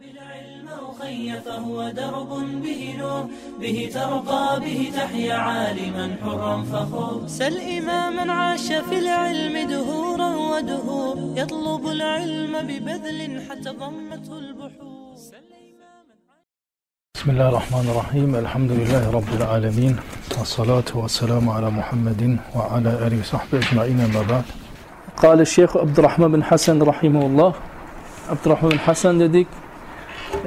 بالعلم أخي فهو درب به نور به ترقى به تحيا عالما حرا فخور. سل إماما عاش في العلم دهورا ودهور يطلب العلم ببذل حتى ضمته البحور. سل إماماً بسم الله الرحمن الرحيم الحمد لله رب العالمين والصلاة والسلام على محمد وعلى آله وصحبه أجمعين أما بعد. قال الشيخ عبد الرحمن بن حسن رحمه الله. عبد الرحمن bin Hasan dedik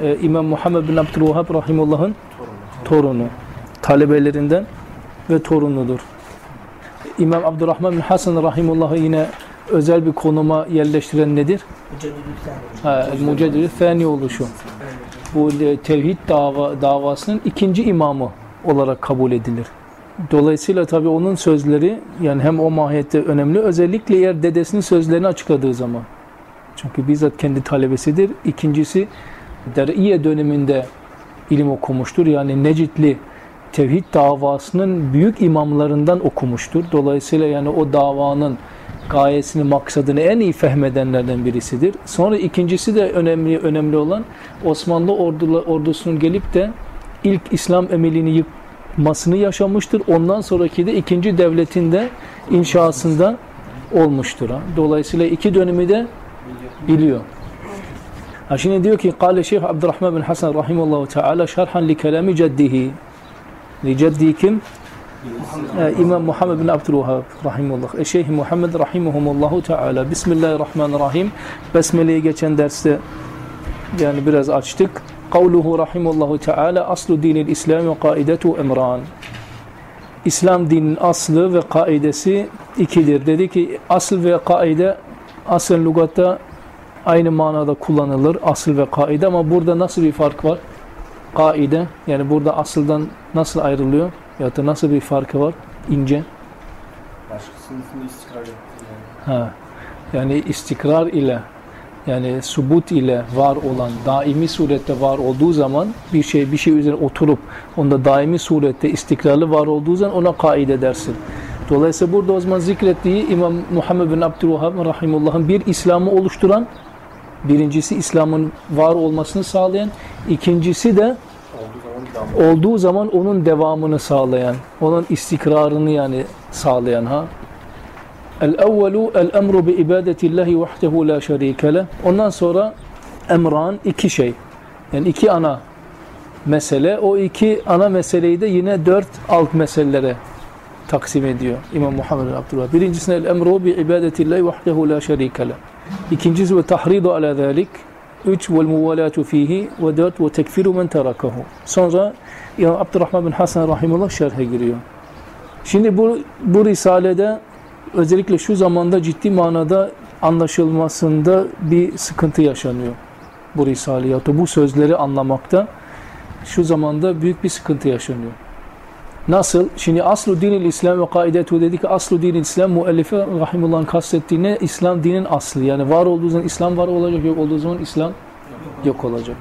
e, İmam Muhammed bin Abdülvahhab Rahimullah'ın torunu talebelerinden ve torunudur İmam Abdurrahman bin Hasan Rahimullah'ı yine özel bir konuma yerleştiren nedir? Muceddid-i Fani oluşu bu e, tevhid dava, davasının ikinci imamı olarak kabul edilir. Dolayısıyla tabi onun sözleri yani hem o mahiyette önemli özellikle eğer dedesinin sözlerini açıkladığı zaman. Çünkü bizzat kendi talebesidir. İkincisi Der'iye döneminde ilim okumuştur. Yani Necitli tevhid davasının büyük imamlarından okumuştur. Dolayısıyla yani o davanın gayesini, maksadını en iyi fehmedenlerden birisidir. Sonra ikincisi de önemli önemli olan Osmanlı ordusunun gelip de ilk İslam emelini yıkmasını yaşamıştır. Ondan sonraki de ikinci devletinde inşasında olmuştur. Dolayısıyla iki dönemi de biliyor. Ha şimdi diyor ki Kale Şeyh Abdurrahman bin Hasan rahimahullah teala şerhan li kelami ceddihi. Li ceddi kim? Ee, İmam Muhammed bin Abdülvahhab rahimullah. E, Şeyh Muhammed rahimahumullahu teala. Bismillahirrahmanirrahim. Besmele'ye geçen derste yani biraz açtık. Kavluhu rahimullahu teala aslu dinil İslam ve kaidetu emran. İslam dininin aslı ve kaidesi ikidir. Dedi ki asıl ve kaide asıl lügatta aynı manada kullanılır. Asıl ve kaide ama burada nasıl bir fark var? Kaide yani burada asıldan nasıl ayrılıyor? Ya da nasıl bir farkı var? İnce. İstikrar yani. Ha. Yani istikrar ile yani subut ile var olan daimi surette var olduğu zaman bir şey bir şey üzerine oturup onda daimi surette istikrarlı var olduğu zaman ona kaide dersin. Dolayısıyla burada o zaman zikrettiği İmam Muhammed bin Abdülvahhab Rahimullah'ın bir İslam'ı oluşturan birincisi İslam'ın var olmasını sağlayan ikincisi de Olduğu zaman onun devamını sağlayan, onun istikrarını yani sağlayan ha. El-evvelu el-emru bi ibadetillahi vahdehu la şerike. Ondan sonra emran iki şey. Yani iki ana mesele. O iki ana meseleyi de yine dört alt meselelere taksim ediyor İmam Muhammed Abdullah. Birincisine el-emru bi ibadetillahi vahdehu la şerike. İkincisi ve tahridu ala zalik. Üç vel muvalatu fihi ve dört ve tekfiru men terakahu. Sonra İmam Abdurrahman bin Hasan Rahimullah şerhe giriyor. Şimdi bu, bu risalede özellikle şu zamanda ciddi manada anlaşılmasında bir sıkıntı yaşanıyor. Bu risale ya da bu sözleri anlamakta şu zamanda büyük bir sıkıntı yaşanıyor. Nasıl? Şimdi aslu dinil İslam ve kaidetu dedi ki aslu dinil İslam müellife rahimullah'ın kastettiği ne? İslam dinin aslı. Yani var olduğu zaman İslam var olacak, yok olduğu zaman İslam yok olacak.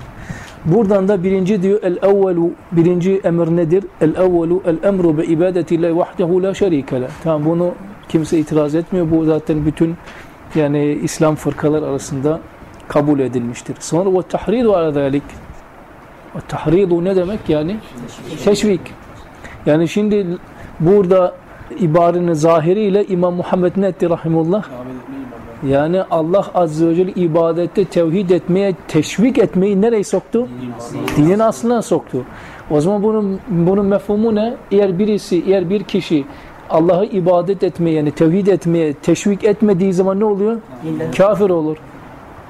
Buradan da birinci diyor el evvelu birinci emir nedir? El evvelu el emru bi ibadetillahi vahdehu la şerike le. Tamam bunu kimse itiraz etmiyor. Bu zaten bütün yani İslam fırkalar arasında kabul edilmiştir. Sonra ve tahridu ala zalik. Ve tahridu ne demek yani? Teşvik. Yani şimdi burada ibarenin zahiriyle İmam Muhammed ne etti rahimullah? Yani Allah Azze ve Celle ibadette tevhid etmeye, teşvik etmeyi nereye soktu? Dinin aslına soktu. O zaman bunun, bunun mefhumu ne? Eğer birisi, eğer bir kişi Allah'ı ibadet etmeye yani tevhid etmeye teşvik etmediği zaman ne oluyor? Kafir olur.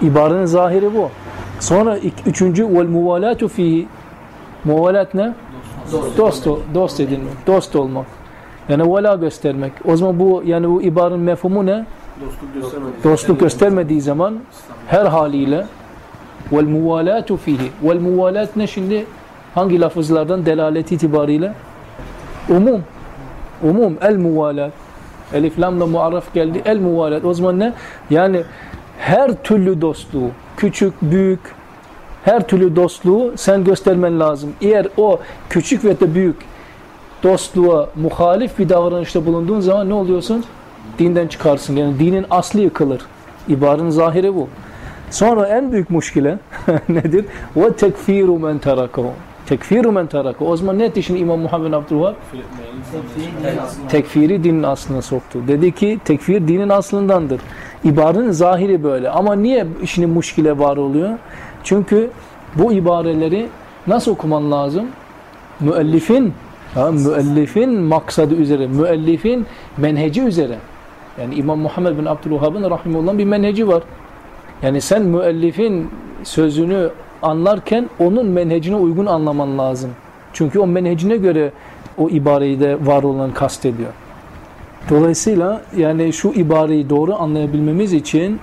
İbarenin zahiri bu. Sonra üçüncü vel muvalatu fihi muvalat ne? Dost, dost, dost edilmek, dost olmak. Yani vela göstermek. O zaman bu yani bu ibarenin mefhumu ne? Dostluk göstermedi. dostluk göstermediği zaman her haliyle vel muvalatu fihi. Vel muvalat ne şimdi? Hangi lafızlardan? Delalet itibariyle. Umum. Umum. El muvalat. Elif lamla muarraf geldi. El muvalat. O zaman ne? Yani her türlü dostluğu küçük büyük her türlü dostluğu sen göstermen lazım eğer o küçük ve de büyük dostluğa muhalif bir davranışta bulunduğun zaman ne oluyorsun? Dinden çıkarsın. Yani dinin aslı yıkılır. İbarenin zahiri bu. Sonra en büyük muşkile nedir? Ve tekfiru men terakahu. Tekfiru men terakahu. O zaman ne etti şimdi İmam Muhammed bin Abdülvahhab? Tekfiri dinin aslına soktu. Dedi ki tekfir dinin aslındandır. İbarenin zahiri böyle. Ama niye şimdi muşkile var oluyor? Çünkü bu ibareleri nasıl okuman lazım? Müellifin ha, müellifin maksadı üzere, müellifin menheci üzere. Yani İmam Muhammed bin Abdülvahhab'ın rahimullah'ın bir menheci var. Yani sen müellifin sözünü anlarken onun menhecine uygun anlaman lazım. Çünkü o menhecine göre o ibareyi de var olan kastediyor. Dolayısıyla yani şu ibareyi doğru anlayabilmemiz için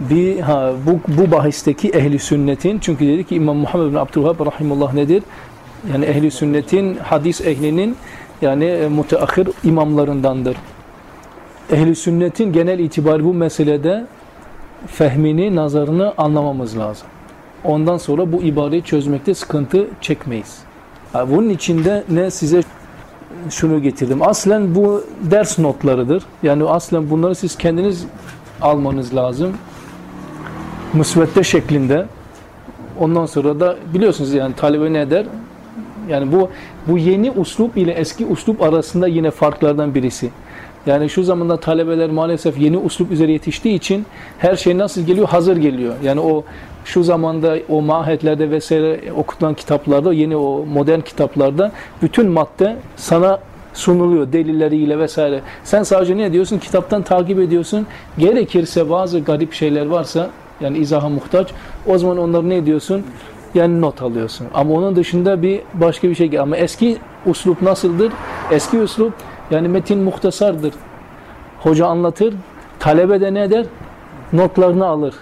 bir ha bu bu bahisteki ehli sünnetin çünkü dedi ki İmam Muhammed bin Abdülvahhab rahimullah nedir? Yani ehli sünnetin hadis ehlinin yani e, müteahhir imamlarındandır. Ehli sünnetin genel itibarı bu meselede fehmini, nazarını anlamamız lazım. Ondan sonra bu ibareyi çözmekte sıkıntı çekmeyiz. Yani bunun içinde ne size şunu getirdim. Aslen bu ders notlarıdır. Yani aslen bunları siz kendiniz almanız lazım. Müsvedde şeklinde. Ondan sonra da biliyorsunuz yani talebe ne eder? Yani bu bu yeni uslup ile eski uslup arasında yine farklardan birisi. Yani şu zamanda talebeler maalesef yeni uslup üzere yetiştiği için her şey nasıl geliyor? Hazır geliyor. Yani o şu zamanda o mahiyetlerde vesaire okutulan kitaplarda, yeni o modern kitaplarda bütün madde sana sunuluyor delilleriyle vesaire. Sen sadece ne diyorsun? Kitaptan takip ediyorsun. Gerekirse bazı garip şeyler varsa yani izaha muhtaç. O zaman onları ne diyorsun? Yani not alıyorsun. Ama onun dışında bir başka bir şey. Ama eski uslup nasıldır? Eski uslup yani metin muhtasardır. Hoca anlatır. Talebe de ne eder? Notlarını alır.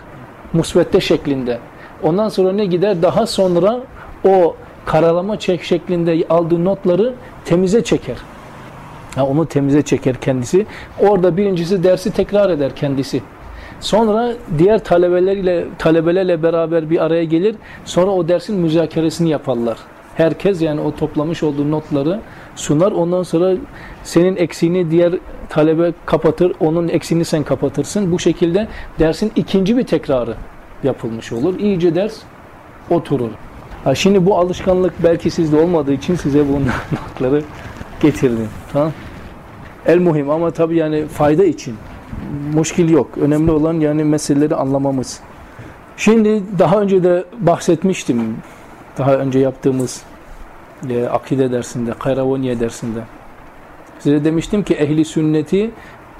Musvette şeklinde. Ondan sonra ne gider? Daha sonra o karalama çek şeklinde aldığı notları temize çeker. Ha, onu temize çeker kendisi. Orada birincisi dersi tekrar eder kendisi. Sonra diğer talebelerle talebelerle beraber bir araya gelir. Sonra o dersin müzakeresini yaparlar. Herkes yani o toplamış olduğu notları sunar. Ondan sonra senin eksiğini diğer talebe kapatır. Onun eksiğini sen kapatırsın. Bu şekilde dersin ikinci bir tekrarı yapılmış olur. İyice ders oturur. Ha şimdi bu alışkanlık belki sizde olmadığı için size bu notları getirdim. Tamam? El muhim ama tabii yani fayda için. Muşkil yok. Önemli olan yani meseleleri anlamamız. Şimdi daha önce de bahsetmiştim. Daha önce yaptığımız e, akide dersinde, Kayravaniye dersinde. Size demiştim ki ehli sünneti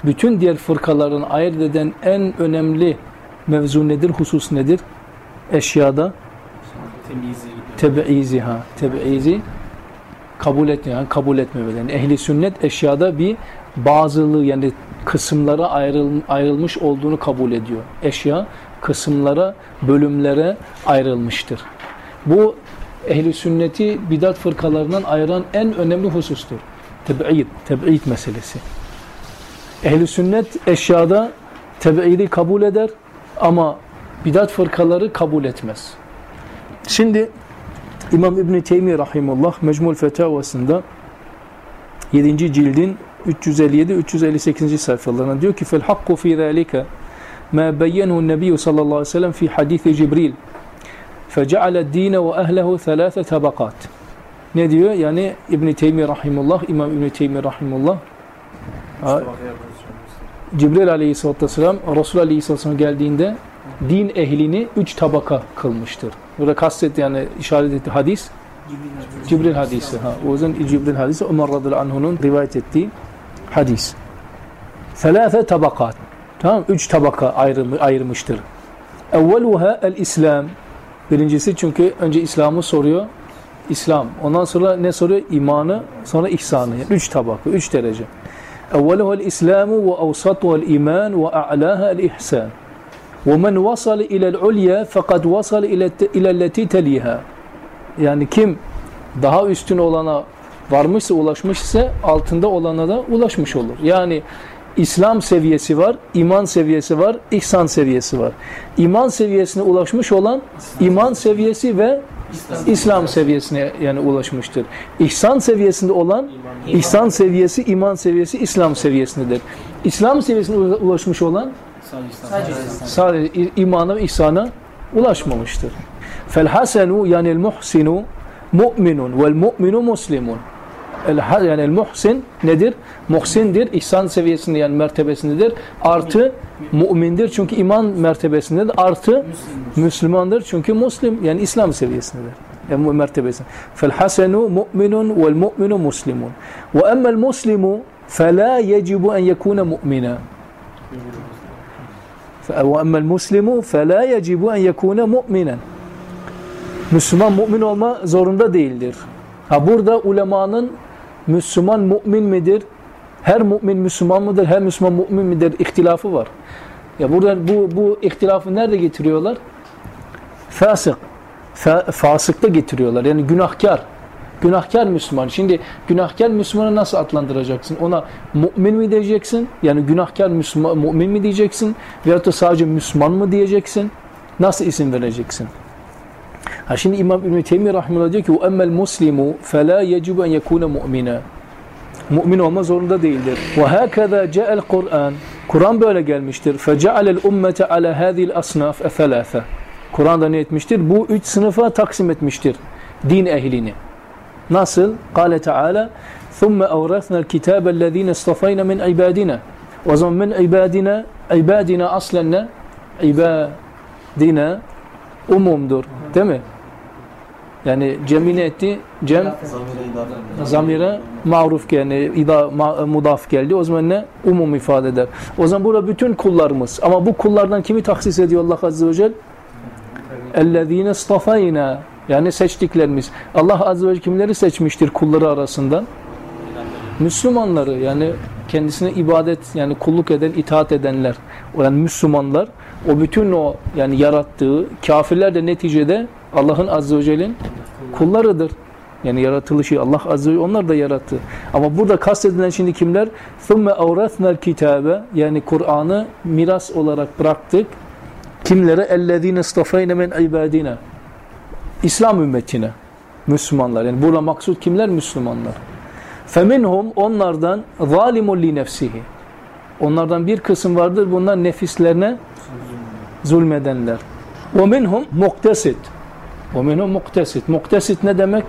bütün diğer fırkaların ayırt eden en önemli mevzu nedir, husus nedir? Eşyada tebiizi ha, tebiizi kabul etme yani kabul etmemeleri. Yani ehli sünnet eşyada bir bazılığı yani kısımlara ayrıl, ayrılmış olduğunu kabul ediyor. Eşya kısımlara, bölümlere ayrılmıştır. Bu ehli sünneti bidat fırkalarından ayıran en önemli husustur. Teb'id, teb'id meselesi. Ehli sünnet eşyada teb'idi kabul eder ama bidat fırkaları kabul etmez. Şimdi İmam İbn Teymi rahimullah Mecmul Fetavasında 7. cildin 357-358. sayfalarına diyor ki fel hakku fi zalika ma beyyenehu nebiyyü sallallahu aleyhi ve sellem fi hadisi Cibril feceale dine ve ehlehu thalâfe tabakat ne diyor? Yani İbn Teymi rahimullah, İmam İbn Teymi rahimullah Cibril aleyhisselatü vesselam Resul aleyhisselatü vesselam geldiğinde din ehlini üç tabaka kılmıştır. Burada kastet yani işaret etti hadis Cibril hadisi. Ha, o yüzden Cibril hadisi Ömer radıyallahu anh'unun rivayet ettiği hadis. Selâfe tabakat. Tamam Üç tabaka ayrım, ayırmıştır. Evveluha el-İslam. Birincisi çünkü önce İslam'ı soruyor. İslam. Ondan sonra ne soruyor? İmanı, sonra ihsanı. Yani üç tabaka, üç derece. Evveluha el-İslamu ve avsatuha el-iman ve a'laha el-ihsan. وَمَنْ وَصَلِ اِلَى الْعُلْيَا فَقَدْ وَصَلِ اِلَى الَّتِي تَلِيهَا Yani kim daha üstün olana varmışsa, ulaşmışsa altında olana da ulaşmış olur. Yani İslam seviyesi var, iman seviyesi var, ihsan seviyesi var. İman seviyesine ulaşmış olan iman seviyesi ve İslam, seviyesine yani ulaşmıştır. İhsan seviyesinde olan ihsan seviyesi, iman seviyesi İslam seviyesindedir. İslam seviyesine ulaşmış olan Sadece sadece imana ve ihsana Ulaşmamıştır. Fel hasenu yani el muhsinu mu'minun vel mu'minu muslimun El, yani el muhsin nedir? Muhsindir. İhsan seviyesinde yani mertebesindedir. Artı mümindir çünkü iman mertebesindedir. Artı Müslümandır çünkü Müslim yani İslam seviyesindedir. Yani mertebesinde. Fel hasenu mu'minun vel mu'minu muslimun. Ve emmel muslimu فلا يجب أن يكون مؤمنا وأما المسلم فلا يجب أن يكون مؤمنا Müslüman mümin olma zorunda değildir. Ha burada ulemanın Müslüman mümin midir? Her mümin Müslüman mıdır? Her Müslüman mümin midir? İhtilafı var. Ya burada bu bu ihtilafı nerede getiriyorlar? Fasık. Fa, fasıkta getiriyorlar. Yani günahkar. Günahkar Müslüman. Şimdi günahkar Müslümanı nasıl adlandıracaksın? Ona mümin mi diyeceksin? Yani günahkar Müslüman, mümin mi diyeceksin? Veyahut da sadece Müslüman mı diyeceksin? Nasıl isim vereceksin? Ha şimdi İmam İbn-i Teymi Rahimullah diyor ki وَاَمَّا الْمُسْلِمُ فَلَا يَجِبُ اَنْ يَكُونَ مُؤْمِنًا Mümin olma zorunda değildir. وَهَكَذَا جَاءَ الْقُرْآنِ Kur'an böyle gelmiştir. فَجَعَلَ الْاُمَّةَ عَلَى هَذِي الْأَصْنَافِ اَثَلَاثَ Kur'an'da ne etmiştir? Bu üç sınıfa taksim etmiştir. Din ehlini. Nasıl? Kale Teala ثُمَّ أَوْرَثْنَا الْكِتَابَ الَّذ۪ينَ اصْطَفَيْنَ مِنْ عِبَادِنَا O zaman min ibadina, ibadina aslen ne? İbadina umumdur. Değil mi? Yani cemine etti. Cem zamire maruf yani ida ma, mudaf geldi. O zaman ne? Umum ifade eder. O zaman burada bütün kullarımız. Ama bu kullardan kimi taksis ediyor Allah Azze ve Celle? اَلَّذ۪ينَ اصْطَفَيْنَا yani seçtiklerimiz. Allah Azze ve Celle kimleri seçmiştir kulları arasından? Müslümanları yani kendisine ibadet yani kulluk eden, itaat edenler. Yani Müslümanlar o bütün o yani yarattığı kafirler de neticede Allah'ın Azze ve Celle'nin kullarıdır. Yani yaratılışı Allah Azze ve Celle onlar da yarattı. Ama burada kastedilen şimdi kimler? ثُمَّ اَوْرَثْنَا الْكِتَابَ Yani Kur'an'ı miras olarak bıraktık. Kimlere? اَلَّذ۪ينَ اصْطَفَيْنَ مِنْ عِبَادِنَا İslam ümmetine. Müslümanlar. Yani burada maksut kimler? Müslümanlar. فَمِنْهُمْ Onlardan ظَالِمٌ لِنَفْسِهِ Onlardan bir kısım vardır. Bunlar nefislerine zulmedenler. وَمِنْهُمْ مُقْتَسِدْ وَمِنْهُمْ مُقْتَسِدْ Muktesit ne demek?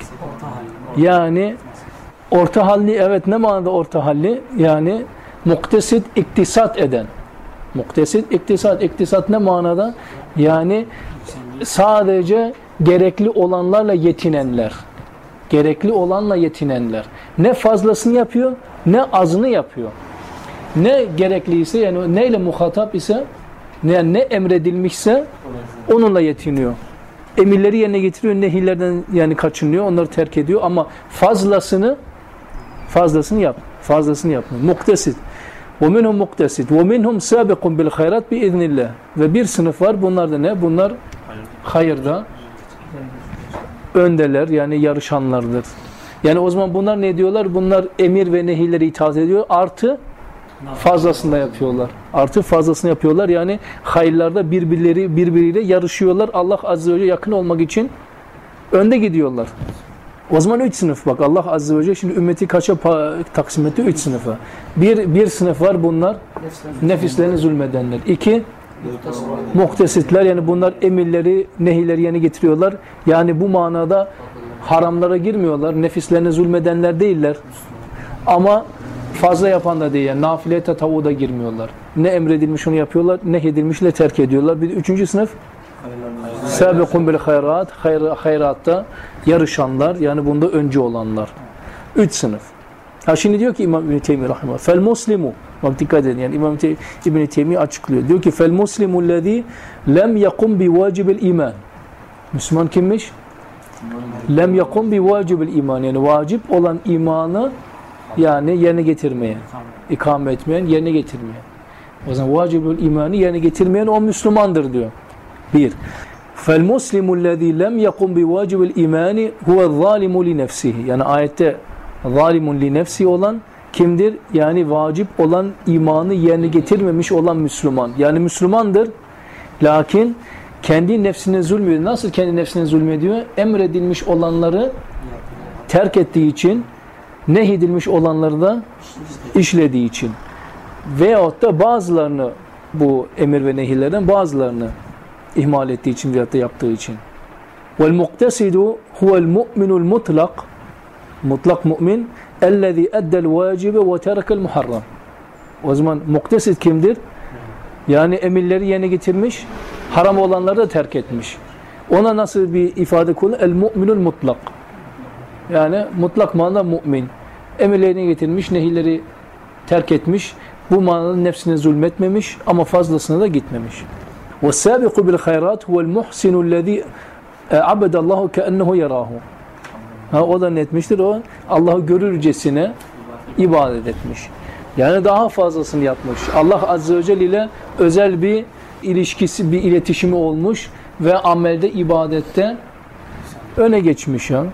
Yani orta halli evet ne manada orta halli? Yani muktesit iktisat eden. Muktesit iktisat. İktisat ne manada? Yani sadece gerekli olanlarla yetinenler. Gerekli olanla yetinenler. Ne fazlasını yapıyor ne azını yapıyor. Ne gerekliyse yani neyle muhatap ise ne, ne emredilmişse onunla yetiniyor. Emirleri yerine getiriyor, nehirlerden yani kaçınıyor, onları terk ediyor ama fazlasını fazlasını yap. Fazlasını yapmıyor. Muktesit. وَمِنْهُمْ مُقْتَسِدْ وَمِنْهُمْ سَابِقٌ بِالْخَيْرَاتِ بِاِذْنِ اللّٰهِ Ve bir sınıf var. Bunlar da ne? Bunlar hayırda öndeler yani yarışanlardır. Yani o zaman bunlar ne diyorlar? Bunlar emir ve nehirleri itaat ediyor. Artı fazlasını da yapıyorlar. Artı fazlasını yapıyorlar. Yani hayırlarda birbirleri birbiriyle yarışıyorlar. Allah Azze ve Celle yakın olmak için önde gidiyorlar. O zaman üç sınıf bak Allah Azze ve Celle şimdi ümmeti kaça taksim etti? Üç sınıfa. Bir, bir sınıf var bunlar nefislerine zulmedenler. İki muhtesitler yani bunlar emirleri, nehirleri yeni getiriyorlar. Yani bu manada haramlara girmiyorlar. Nefislerine zulmedenler değiller. Ama fazla yapan da değil. Yani nafile tatavu da girmiyorlar. Ne emredilmiş onu yapıyorlar, ne edilmişle terk ediyorlar. Bir de üçüncü sınıf Sabikun bil hayrat, hayr, hayratta yarışanlar, yani bunda önce olanlar. Üç sınıf. Ha şimdi diyor ki İmam İbn Teymi rahimehullah, fel muslimu Bak dikkat edin yani İmam İbn Teymi açıklıyor. Diyor ki fel muslimu lezî lem yakum bi vacibil iman. Müslüman kimmiş? Lem yakum bi vacibil iman. Yani vacip olan imanı yani yerine getirmeyen, ikame etmeyen, yerine getirmeyen. O zaman vacibül imanı yerine getirmeyen o Müslümandır diyor. Bir. Lem yakum bi vacibil imani huve zalimu li nefsihi. Yani ayette zalimun li nefsi olan kimdir? Yani vacip olan imanı yerine getirmemiş olan Müslüman. Yani Müslümandır. Lakin kendi nefsine zulmediyor. Nasıl kendi nefsine zulmediyor? Emredilmiş olanları terk ettiği için nehyedilmiş olanları da işlediği için. Veyahut da bazılarını bu emir ve nehirlerden bazılarını ihmal ettiği için veyahut da yaptığı için. Vel muktesidu huvel mu'minul mutlak mümin eddel vacibe ve terekel muharram. O zaman muktesit kimdir? Yani emirleri yerine getirmiş, haram olanları da terk etmiş. Ona nasıl bir ifade kullanır? El mu'minul mutlak. Yani mutlak manada mümin Emirlerini getirmiş, nehirleri terk etmiş. Bu manada nefsine zulmetmemiş ama fazlasına da gitmemiş. وَالسَّابِقُ بِالْخَيْرَاتِ هُوَ الْمُحْسِنُ الَّذ۪ي عَبَدَ اللّٰهُ كَأَنَّهُ يَرَاهُ Ha, o da netmiştir. O Allah'ı görürcesine ibadet etmiş. Yani daha fazlasını yapmış. Allah Azze ve Celle ile özel bir ilişkisi, bir iletişimi olmuş ve amelde, ibadette öne geçmiş ya.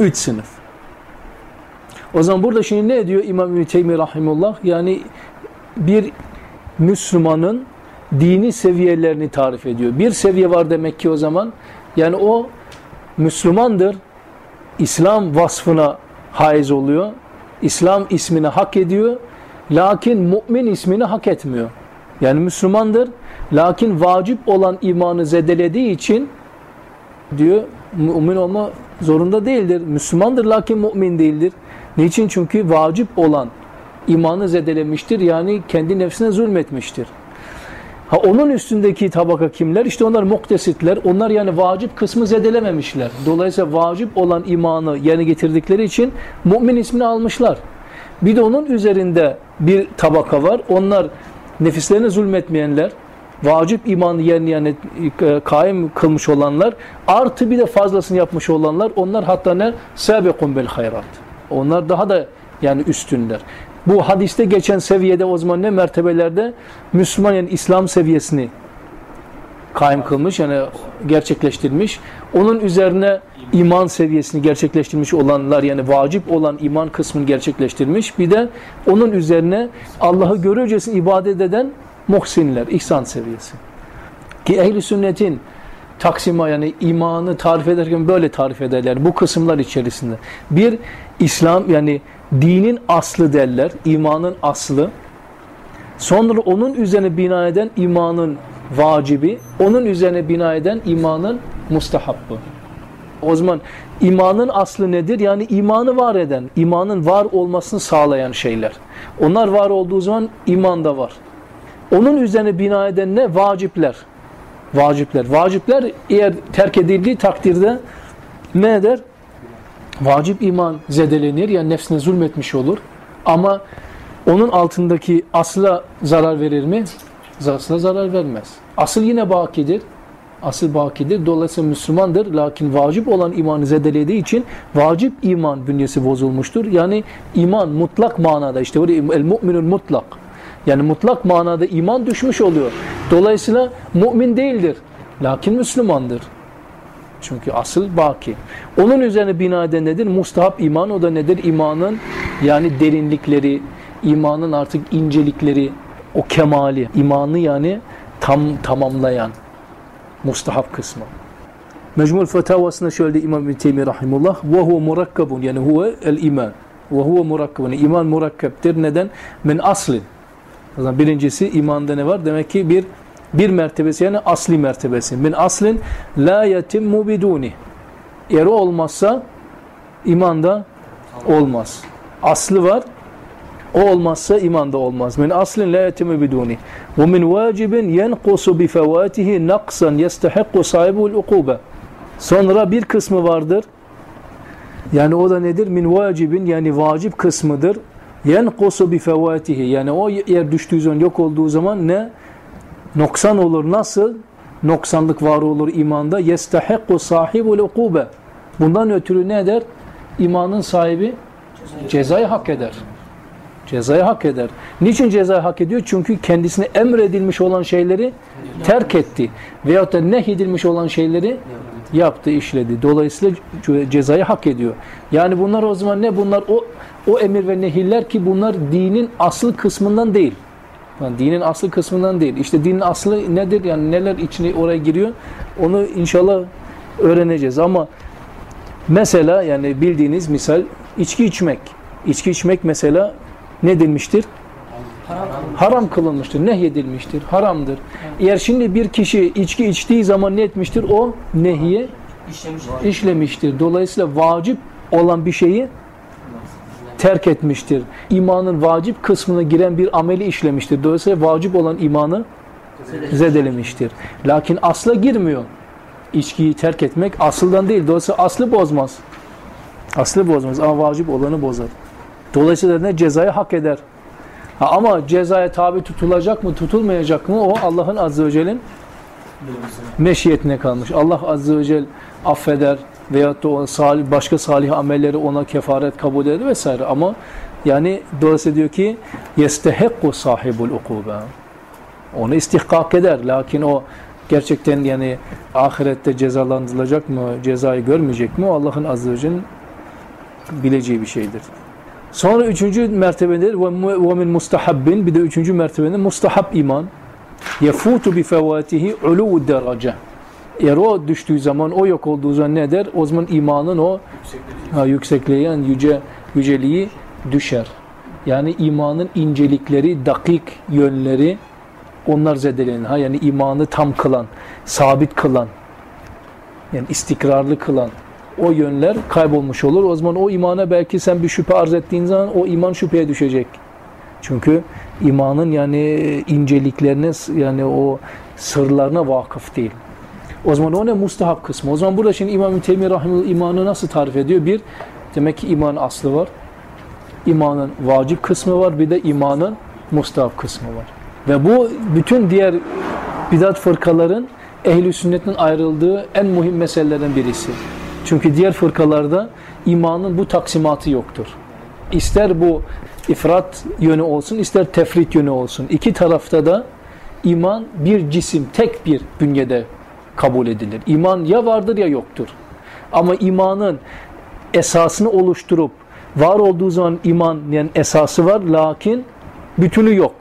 Üç sınıf. O zaman burada şimdi ne diyor İmam İbni Teymi Rahimullah? Yani bir Müslümanın dini seviyelerini tarif ediyor. Bir seviye var demek ki o zaman. Yani o Müslümandır. İslam vasfına haiz oluyor. İslam ismini hak ediyor. Lakin mümin ismini hak etmiyor. Yani Müslümandır. Lakin vacip olan imanı zedelediği için diyor mümin olma zorunda değildir. Müslümandır lakin mümin değildir. Niçin? Çünkü vacip olan imanı zedelemiştir. Yani kendi nefsine zulmetmiştir. Ha onun üstündeki tabaka kimler? İşte onlar muktesitler. Onlar yani vacip kısmı zedelememişler. Dolayısıyla vacip olan imanı yerine getirdikleri için mümin ismini almışlar. Bir de onun üzerinde bir tabaka var. Onlar nefislerine zulmetmeyenler, vacip imanı yerine yani kaim kılmış olanlar, artı bir de fazlasını yapmış olanlar, onlar hatta ne? Sabekun bel hayrat. Onlar daha da yani üstünler. Bu hadiste geçen seviyede o zaman ne mertebelerde? Müslüman yani İslam seviyesini kaim kılmış yani gerçekleştirmiş. Onun üzerine iman seviyesini gerçekleştirmiş olanlar yani vacip olan iman kısmını gerçekleştirmiş. Bir de onun üzerine Allah'ı görürcesine ibadet eden muhsinler, ihsan seviyesi. Ki ehli sünnetin taksima yani imanı tarif ederken böyle tarif ederler bu kısımlar içerisinde. Bir İslam yani dinin aslı derler, imanın aslı. Sonra onun üzerine bina eden imanın vacibi, onun üzerine bina eden imanın mustahabbı. O zaman imanın aslı nedir? Yani imanı var eden, imanın var olmasını sağlayan şeyler. Onlar var olduğu zaman iman da var. Onun üzerine bina eden ne? Vacipler. Vacipler. Vacipler eğer terk edildiği takdirde ne eder? Vacip iman zedelenir. Yani nefsine zulmetmiş olur. Ama onun altındaki asla zarar verir mi? Asla zarar vermez. Asıl yine bakidir. Asıl bakidir. Dolayısıyla Müslümandır. Lakin vacip olan imanı zedelediği için vacip iman bünyesi bozulmuştur. Yani iman mutlak manada işte el mu'minul mutlak. Yani mutlak manada iman düşmüş oluyor. Dolayısıyla mümin değildir. Lakin Müslümandır. Çünkü asıl baki. Onun üzerine bina eden nedir? Mustahap iman. O da nedir? İmanın yani derinlikleri, imanın artık incelikleri, o kemali. imanı yani tam tamamlayan mustahap kısmı. Mecmul Fetavasında şöyle İmam İbn Teymi rahimullah ve huve murakkabun yani huve el iman. Ve huve murakkabun. İman murakkabdir. Neden? Min aslin. O zaman birincisi imanda ne var? Demek ki bir bir mertebesi yani asli mertebesi. Min aslin la yetimmu biduni. O olmazsa imanda olmaz. Aslı var. O olmazsa iman da olmaz. Min aslin la yetimmu biduni. Ve min vacibin yenqusu bi fevatihi naqsan yestahikku sahibu'l ukube. Sonra bir kısmı vardır. Yani o da nedir? Min vacibin yani vacip kısmıdır. Yenqusu bi fevatihi. Yani o yer düştüğü zaman yok olduğu zaman ne? Noksan olur. Nasıl? Noksanlık var olur imanda. Yestahikku sahibul ukube. Bundan ötürü ne eder? İmanın sahibi cezayı hak eder. Cezayı hak eder. Niçin cezayı hak ediyor? Çünkü kendisine emredilmiş olan şeyleri terk etti. Veyahut da nehyedilmiş olan şeyleri yaptı, işledi. Dolayısıyla cezayı hak ediyor. Yani bunlar o zaman ne? Bunlar o o emir ve nehirler ki bunlar dinin asıl kısmından değil. Yani dinin asıl kısmından değil. İşte dinin aslı nedir? Yani neler içine oraya giriyor? Onu inşallah öğreneceğiz. Ama mesela yani bildiğiniz misal içki içmek. İçki içmek mesela ne denmiştir? Haram kılınmıştır, nehyedilmiştir, haramdır. Eğer şimdi bir kişi içki içtiği zaman ne etmiştir? O nehiye İşlemişler. işlemiştir. Dolayısıyla vacip olan bir şeyi terk etmiştir. İmanın vacip kısmına giren bir ameli işlemiştir. Dolayısıyla vacip olan imanı zedelemiştir. Lakin asla girmiyor. İçkiyi terk etmek asıldan değil. Dolayısıyla aslı bozmaz. Aslı bozmaz ama vacip olanı bozar. Dolayısıyla ne cezayı hak eder. Ha, ama cezaya tabi tutulacak mı tutulmayacak mı o Allah'ın azze ve celle'nin meşiyetine kalmış. Allah azze ve celle affeder veyahut da salih, başka salih amelleri ona kefaret kabul eder vesaire. Ama yani dolayısıyla diyor ki yestehekku sahibul ukube onu istihkak eder. Lakin o gerçekten yani ahirette cezalandırılacak mı cezayı görmeyecek mi? Allah'ın azze ve celle'nin bileceği bir şeydir. Sonra üçüncü mertebedir. Ve min mustahabbin. Bir de üçüncü mertebenin mustahab iman yefutu bi fevatihi ulu derece. Eğer o düştüğü zaman, o yok olduğu zaman ne eder? O zaman imanın o ha, yüksekliği, yani yüce, yüceliği düşer. Yani imanın incelikleri, dakik yönleri onlar zedelenir. Ha, yani imanı tam kılan, sabit kılan, yani istikrarlı kılan o yönler kaybolmuş olur. O zaman o imana belki sen bir şüphe arz ettiğin zaman o iman şüpheye düşecek. Çünkü imanın yani inceliklerine yani o sırlarına vakıf değil. O zaman o ne mustahap kısmı. O zaman burada şimdi İmam-ı Teymiye imanı nasıl tarif ediyor? Bir, demek ki iman aslı var. İmanın vacip kısmı var. Bir de imanın mustahap kısmı var. Ve bu bütün diğer bidat fırkaların ehli sünnetin ayrıldığı en mühim meselelerden birisi. Çünkü diğer fırkalarda imanın bu taksimatı yoktur. İster bu ifrat yönü olsun, ister tefrit yönü olsun. İki tarafta da iman bir cisim, tek bir bünyede kabul edilir. İman ya vardır ya yoktur. Ama imanın esasını oluşturup var olduğu zaman iman yani esası var lakin bütünü yok.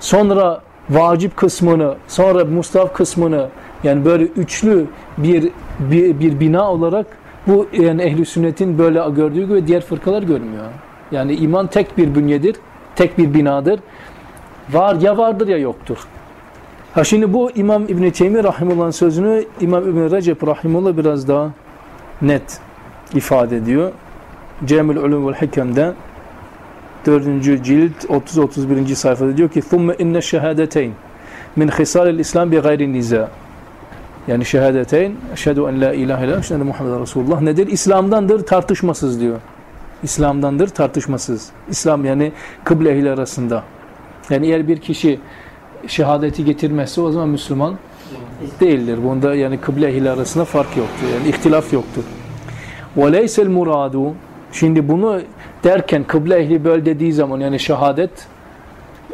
Sonra vacip kısmını, sonra mustaf kısmını yani böyle üçlü bir bir, bir bina olarak bu yani ehli sünnetin böyle gördüğü gibi diğer fırkalar görmüyor. Yani iman tek bir bünyedir, tek bir binadır. Var ya vardır ya yoktur. Ha şimdi bu İmam İbn Teymi rahimullah'ın sözünü İmam İbn Recep rahimullah biraz daha net ifade ediyor. Cemül Ulum ve Hikem'de 4. cilt 30 31. sayfada diyor ki: "Thumma inne şehadetayn min hisal İslam bi gayri niza." Yani şehadetayn, eşhedü en la ilahe illallah ve Muhammed Resulullah nedir? İslam'dandır tartışmasız diyor. İslam'dandır, tartışmasız. İslam yani kıble ehli arasında. Yani eğer bir kişi şehadeti getirmezse o zaman Müslüman değildir. Bunda yani kıble ehli arasında fark yoktur. Yani ihtilaf yoktur. وَلَيْسَ الْمُرَادُ Şimdi bunu derken kıble ehli böyle dediği zaman yani şehadet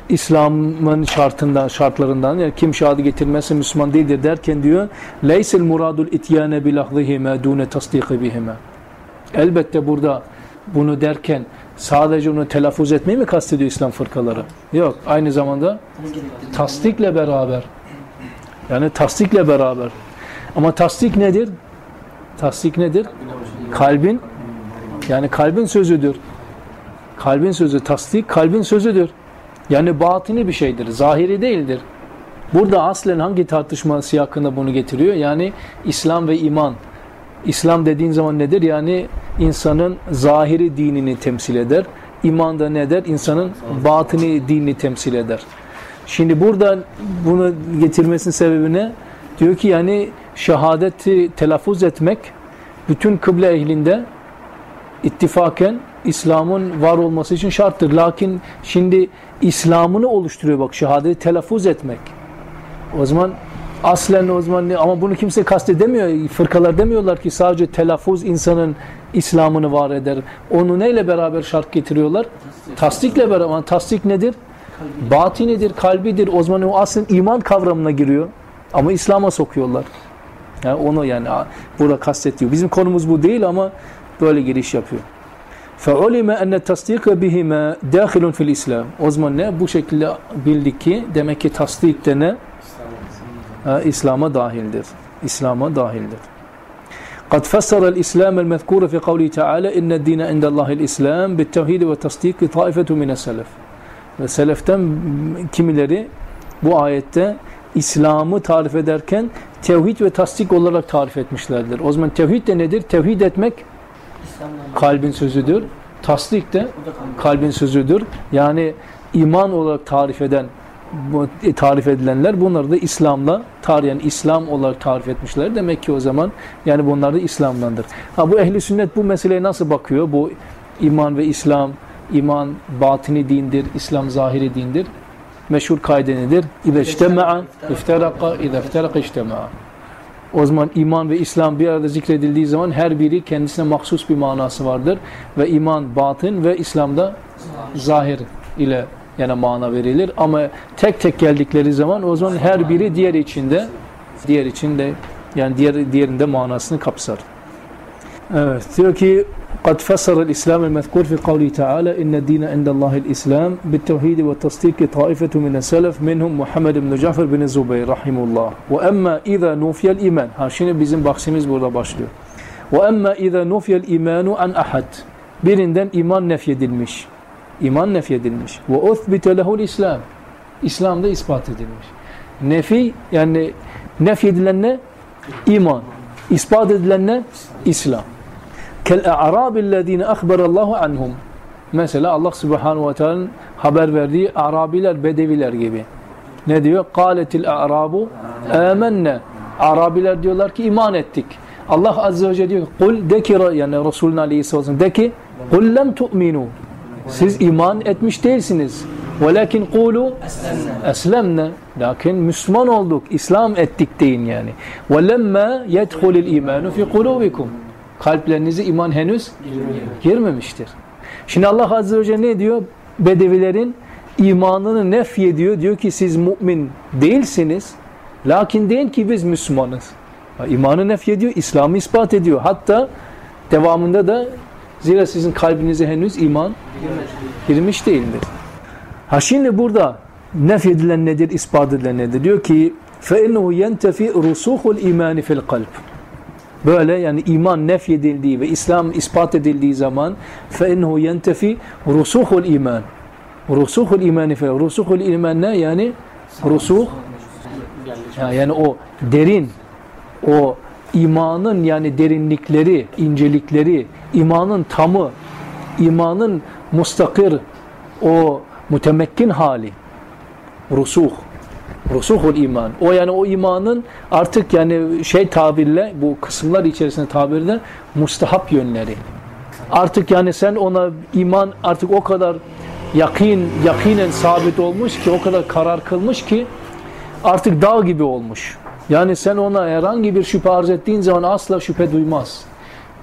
İslam'ın şartından, şartlarından yani kim şehadet getirmezse Müslüman değildir derken diyor leysel muradul ityane bilahzihime dune tasdiki bihime elbette burada bunu derken sadece onu telaffuz etmeyi mi kastediyor İslam fırkaları? Yok. Aynı zamanda tasdikle beraber yani tasdikle beraber ama tasdik nedir? Tasdik nedir? Kalbin yani kalbin sözüdür. Kalbin sözü tasdik kalbin sözüdür. Yani batini bir şeydir. Zahiri değildir. Burada aslen hangi tartışma siyakında bunu getiriyor? Yani İslam ve iman. İslam dediğin zaman nedir? Yani insanın zahiri dinini temsil eder. İman da nedir? İnsanın batini dinini temsil eder. Şimdi burada bunu getirmesinin sebebi ne? Diyor ki yani şehadeti telaffuz etmek bütün kıble ehlinde ittifaken İslam'ın var olması için şarttır. Lakin şimdi İslam'ını oluşturuyor bak şehadeti telaffuz etmek. O zaman aslen o zaman ne? ama bunu kimse kastedemiyor. Fırkalar demiyorlar ki sadece telaffuz insanın İslam'ını var eder. Onu neyle beraber şart getiriyorlar? Tasdikle beraber. Ama tasdik nedir? Batinidir, kalbidir. O zaman o aslen iman kavramına giriyor. Ama İslam'a sokuyorlar. Yani onu yani burada kastediyor. Bizim konumuz bu değil ama böyle giriş yapıyor. فَعُلِمَ اَنَّ التَّصْدِيقَ بِهِمَا دَاخِلٌ fil İslam. O zaman ne? Bu şekilde bildik ki demek ki tasdik de ne? Ha, İslam'a dahildir. İslam'a dahildir. قد فسر الإسلام المذكور في قوله تعالى إن الدين عند الله الإسلام بالتوحيد والتصديق طائفة من السلف Ve seleften kimileri bu ayette İslam'ı tarif ederken tevhid ve tasdik olarak tarif etmişlerdir. O zaman tevhid de nedir? Tevhid etmek İslam'dan kalbin sözüdür. Tasdik de Bu da kaldı. kalbin sözüdür. Yani iman olarak tarif eden tarif edilenler bunları da İslam'la tarihen İslam olarak tarif etmişler. Demek ki o zaman yani bunlar da İslam'dandır. Ha bu ehli sünnet bu meseleye nasıl bakıyor? Bu iman ve İslam, iman batini dindir, İslam zahiri dindir. Meşhur kaide nedir? İze içtema'a ifteraka, ize ifteraka içtema'a. O zaman iman ve İslam bir arada zikredildiği zaman her biri kendisine mahsus bir manası vardır. Ve iman batın ve İslam'da zahir ile yani mana verilir. Ama tek tek geldikleri zaman o zaman her biri diğer içinde diğer içinde yani diğer diğerinde manasını kapsar. Evet diyor ki قد فسر الإسلام المذكور في قوله تعالى إن الدين عند الله الإسلام بالتوحيد والتصديق طائفة من السلف منهم محمد بن جعفر بن الزبير رحمه الله وأما إذا نوفي الإيمان ha şimdi bizim bahsimiz burada başlıyor وأما إذا نوفي الإيمان عن أحد birinden iman nefyedilmiş İman nefyedilmiş. Ve uthbite lehul İslam. İslam'da ispat edilmiş. Nefi yani nefyedilen ne? İman. İspat edilen ne? İslam. Kel a'rabillezine ahberallahu anhum. Mesela Allah Subhanahu ve Teala'nın haber verdiği Arabiler, Bedeviler gibi. Ne diyor? Kâletil a'rabu âmenne. Arabiler diyorlar ki iman ettik. Allah Azze ve Celle diyor kul de ki yani Resulün Aleyhisselatü Vesselam de ki kul lem tu'minu siz iman etmiş değilsiniz. Velakin kulu eslemne. Lakin Müslüman olduk, İslam ettik deyin yani. Ve lemma yedhulul imanu fi kulubikum. Kalplerinize iman henüz girmemiştir. Şimdi Allah Azze ve Celle ne diyor? Bedevilerin imanını nefyediyor. Diyor ki siz mümin değilsiniz. Lakin deyin ki biz Müslümanız. İmanı nefyediyor, İslam'ı ispat ediyor. Hatta devamında da zira sizin kalbinize henüz iman girmiş değildir. Ha şimdi burada nefyedilen nedir, ispat edilen nedir? Diyor ki فَاِنَّهُ يَنْتَفِي رُسُوخُ الْاِيمَانِ فِي الْقَلْبِ Böyle yani iman nefyedildiği ve İslam ispat edildiği zaman فَاِنَّهُ يَنْتَفِي رُسُوخُ الْاِيمَانِ رُسُوخُ الْاِيمَانِ فِي رُسُوخُ الْاِيمَانِ ne? Yani rusuh ya yani o derin o imanın yani derinlikleri, incelikleri, imanın tamı, imanın mustakir, o mütemekkin hali, rusuh, rusuhul iman. O yani o imanın artık yani şey tabirle, bu kısımlar içerisinde tabirle mustahap yönleri. Artık yani sen ona iman artık o kadar yakin, yakinen sabit olmuş ki, o kadar karar kılmış ki artık dağ gibi olmuş. Yani sen ona herhangi bir şüphe arz ettiğin zaman asla şüphe duymaz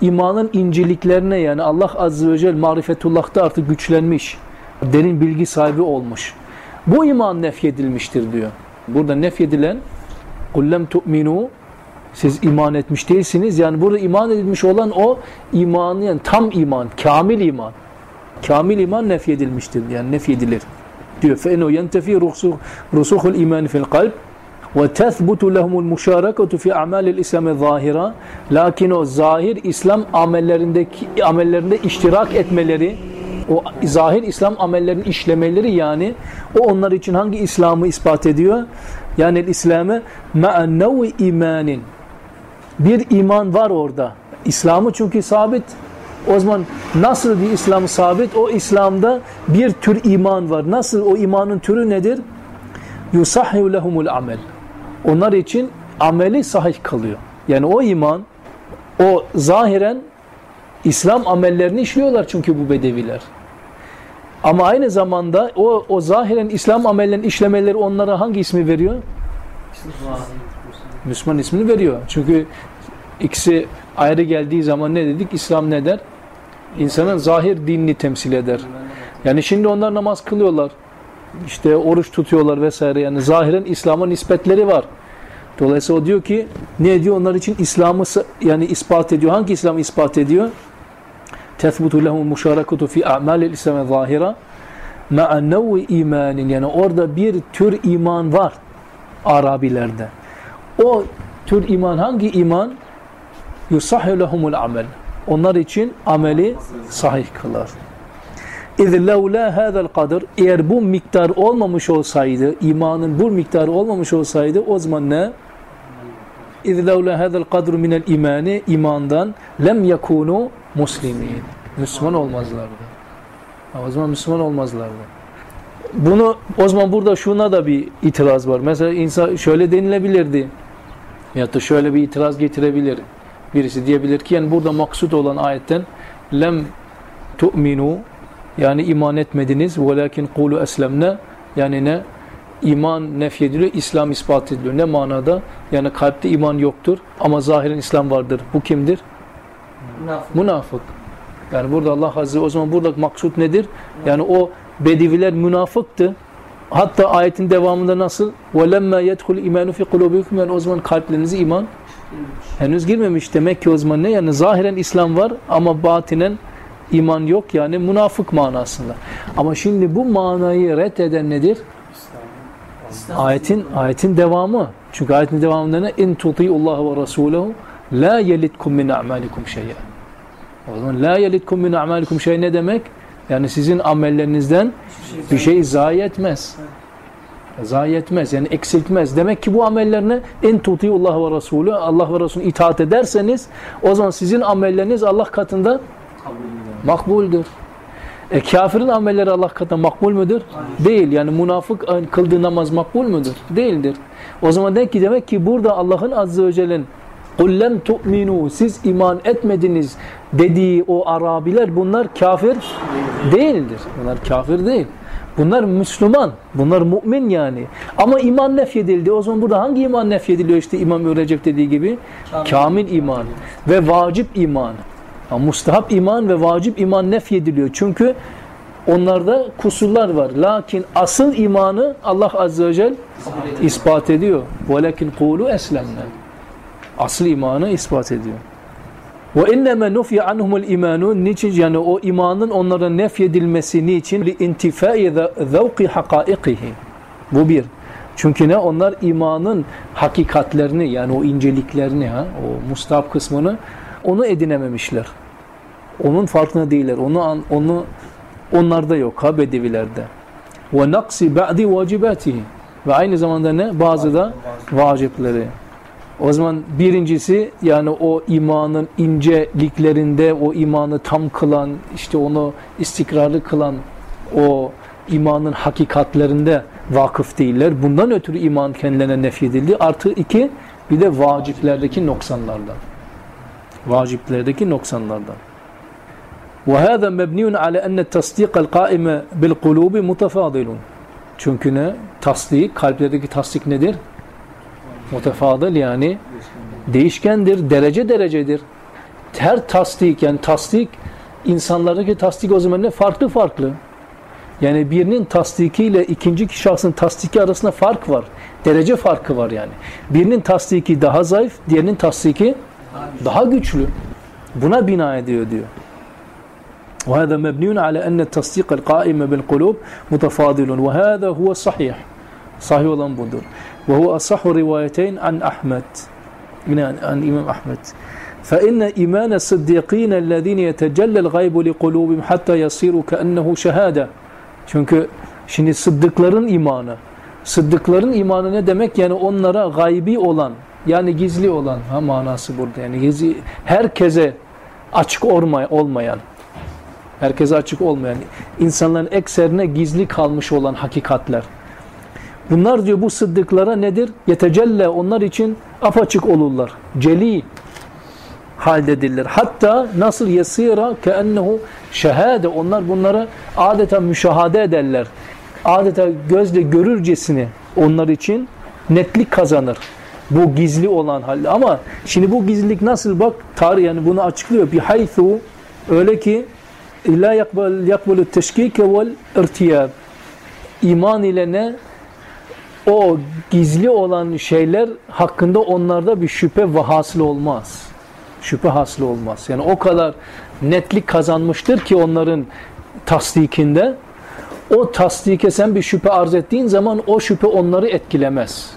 imanın inceliklerine yani Allah Azze ve Celle marifetullah'ta artık güçlenmiş, derin bilgi sahibi olmuş. Bu iman nefyedilmiştir diyor. Burada nefyedilen kullem tu'minu siz iman etmiş değilsiniz. Yani burada iman edilmiş olan o imanı yani tam iman, kamil iman. Kamil iman nefyedilmiştir. Yani nefyedilir diyor. Fe eno yentefi rusuhul iman fil kalp وَتَثْبُتُ لَهُمُ الْمُشَارَكَةُ فِي اَعْمَالِ الْاِسْلَامِ zahira. Lakin o zahir İslam amellerindeki amellerinde iştirak etmeleri, o zahir İslam amellerini işlemeleri yani o onlar için hangi İslam'ı ispat ediyor? Yani İslam'ı ma'annevi imanin. Bir iman var orada. İslam'ı çünkü sabit. O zaman nasıl bir İslam sabit? O İslam'da bir tür iman var. Nasıl o imanın türü nedir? Yusahhu lehumul amel. onlar için ameli sahih kalıyor. Yani o iman o zahiren İslam amellerini işliyorlar çünkü bu bedeviler. Ama aynı zamanda o, o zahiren İslam amellerini işlemeleri onlara hangi ismi veriyor? Müslüman ismini veriyor. Çünkü ikisi ayrı geldiği zaman ne dedik? İslam ne der? İnsanın zahir dinini temsil eder. Yani şimdi onlar namaz kılıyorlar. İşte oruç tutuyorlar vesaire. Yani zahiren İslam'a nispetleri var. Dolayısıyla o diyor ki ne diyor onlar için İslam'ı yani ispat ediyor. Hangi İslam ispat ediyor? Tethbutu lehum muşarakutu fi a'malil İslam'e zahira ma'a nev'i imanin yani orada bir tür iman var Arabilerde. O tür iman hangi iman? Yusahhu lehumul amel. Onlar için ameli sahih kılar. اِذْ لَوْلَا هَذَا الْقَدْرِ Eğer bu miktar olmamış olsaydı, imanın bu miktarı olmamış olsaydı o zaman ne? اِذْ لَوْلَا هَذَا الْقَدْرُ مِنَ الْاِمَانِ imandan lem yakunu muslimin. Müslüman olmazlardı. Ha, O zaman Müslüman olmazlardı. Bunu o zaman burada şuna da bir itiraz var. Mesela insan şöyle denilebilirdi. Ya da şöyle bir itiraz getirebilir. Birisi diyebilir ki yani burada maksut olan ayetten lem tu'minu yani iman etmediniz velakin kulu eslemne yani ne iman nefyediliyor, İslam ispat ediliyor. Ne manada? Yani kalpte iman yoktur ama zahiren İslam vardır. Bu kimdir? Münafık. Münafık. Yani burada Allah Azze o zaman burada maksut nedir? Yani o bedeviler münafıktı. Hatta ayetin devamında nasıl? وَلَمَّا يَدْخُلْ اِمَانُ فِي قُلُوبِكُمْ Yani o zaman kalplerinize iman henüz girmemiş. Demek ki o zaman ne? Yani zahiren İslam var ama batinen iman yok. Yani münafık manasında. Ama şimdi bu manayı reddeden nedir? Ayetin ayetin devamı. Çünkü ayetin devamında ne? İn tuti'ullaha ve rasulehu la yelitkum min a'malikum şey'a. O zaman la yelitkum min a'malikum şey ne demek? Yani sizin amellerinizden bir şey zayi etmez. Zayi etmez yani eksiltmez. Demek ki bu amellerine en tuti'ullah ve Resulü Allah ve Resulüne itaat ederseniz o zaman sizin amelleriniz Allah katında makbuldür. E kafirin amelleri Allah katında makbul müdür? Değil. Yani münafık e, kıldığı namaz makbul müdür? Değildir. O zaman demek ki demek ki burada Allah'ın azze ve celle'nin قُلْ لَمْ تُؤْمِنُوا Siz iman etmediniz dediği o Arabiler bunlar kafir değildir. Bunlar kafir değil. Bunlar Müslüman. Bunlar mümin yani. Ama iman nefyedildi. O zaman burada hangi iman nefyediliyor işte İmam Örecep dediği gibi? Kamil iman ve vacip iman. Ha, mustahap iman ve vacip iman nefyediliyor. Çünkü onlarda kusurlar var. Lakin asıl imanı Allah Azze ve Celle ispat ediyor. وَلَكِنْ قُولُوا eslemne. Asıl imanı ispat ediyor. Ve inneme nufiye anhumul imanu niçin yani o imanın onlara nefyedilmesi niçin li intifai zevki hakaikihi. Bu bir. Çünkü ne onlar imanın hakikatlerini yani o inceliklerini ha o mustahap kısmını onu edinememişler. Onun farkında değiller. Onu onu onlarda yok ha bedevilerde. Ve naksi ba'di vacibatihi. Ve aynı zamanda ne? Bazı da vacipleri. O zaman birincisi yani o imanın inceliklerinde o imanı tam kılan, işte onu istikrarlı kılan o imanın hakikatlerinde vakıf değiller. Bundan ötürü iman kendilerine nefyedildi. Artı iki bir de vaciplerdeki noksanlardan Vaciplerdeki noksanlardan. وهذا مبني على أن التصديق القائم بالقلوب متفاضل. Çünkü ne? Tasdik, kalplerdeki tasdik nedir? Mutefadıl yani değişkendir, derece derecedir. Her tasdik yani tasdik insanlardaki tasdik o zaman ne? Farklı farklı. Yani birinin tasdikiyle ikinci şahsın tasdiki arasında fark var. Derece farkı var yani. Birinin tasdiki daha zayıf, diğerinin tasdiki daha güçlü. Buna bina ediyor diyor. وهذا مبني على أن التصديق القائم بالقلوب متفاضل وهذا هو الصحيح صحيح olan budur. وهو أصح روايتين عن أحمد. من عن إمام أحمد. فإن إيمان الصديقين الذين يتجلى الغيب لقلوبهم حتى يصيروا كأنه شهادة. Çünkü şimdi sıddıkların imanı. Sıddıkların imanı ne demek? Yani onlara gaybi olan yani gizli olan ha manası burada yani gizli herkese açık olmay olmayan herkese açık olmayan insanların ekserine gizli kalmış olan hakikatler Bunlar diyor bu sıddıklara nedir? Yetecelle onlar için apaçık olurlar. Celi haldedirler. Hatta nasıl yasira keennehu şehade onlar bunları adeta müşahade ederler. Adeta gözle görürcesine onlar için netlik kazanır. Bu gizli olan halde. Ama şimdi bu gizlilik nasıl bak tarih yani bunu açıklıyor. Bir haythu öyle ki la yakbel yakbelu teşkike vel irtiyab. İman ile ne? o gizli olan şeyler hakkında onlarda bir şüphe ve hasıl olmaz. Şüphe hasıl olmaz. Yani o kadar netlik kazanmıştır ki onların tasdikinde o tasdike sen bir şüphe arz ettiğin zaman o şüphe onları etkilemez.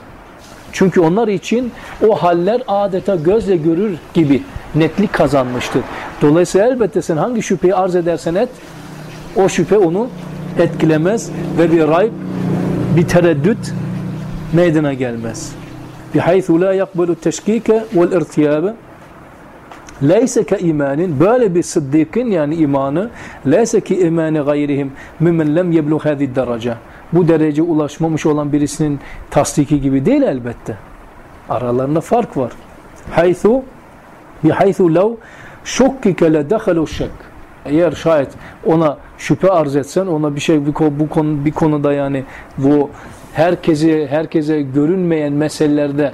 Çünkü onlar için o haller adeta gözle görür gibi netlik kazanmıştır. Dolayısıyla elbette sen hangi şüpheyi arz edersen et o şüphe onu etkilemez ve bir rayb, bir tereddüt meydana gelmez. La yakbelu teşkike vel irtiyabe Leyse ke imanin böyle bir sıddıkın yani imanı leyse ki imani gayrihim mimmen lem yeblu hadi derece. Bu derece ulaşmamış olan birisinin tasdiki gibi değil elbette. Aralarında fark var. Haythu bihaythu lav şukkike le dehalu şek. Eğer şayet ona şüphe arz etsen ona bir şey bu konu bir konuda yani bu herkese herkese görünmeyen meselelerde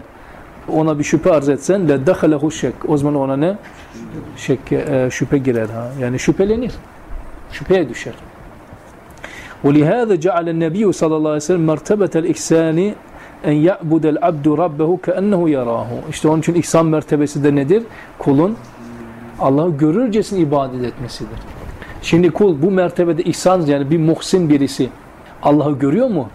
ona bir şüphe arz etsen le dehalehu şek. O zaman ona ne? Şek, e, şüphe girer ha. Yani şüphelenir. Şüpheye düşer. ولهذا جعل النبي صلى الله عليه وسلم مرتبة الإحسان en ya'budel abdu rabbehu keennehu yarahu. İşte onun için ihsan mertebesi de nedir? Kulun Allah'ı görürcesine ibadet etmesidir. Şimdi kul bu mertebede ihsan yani bir muhsin birisi Allah'ı görüyor mu?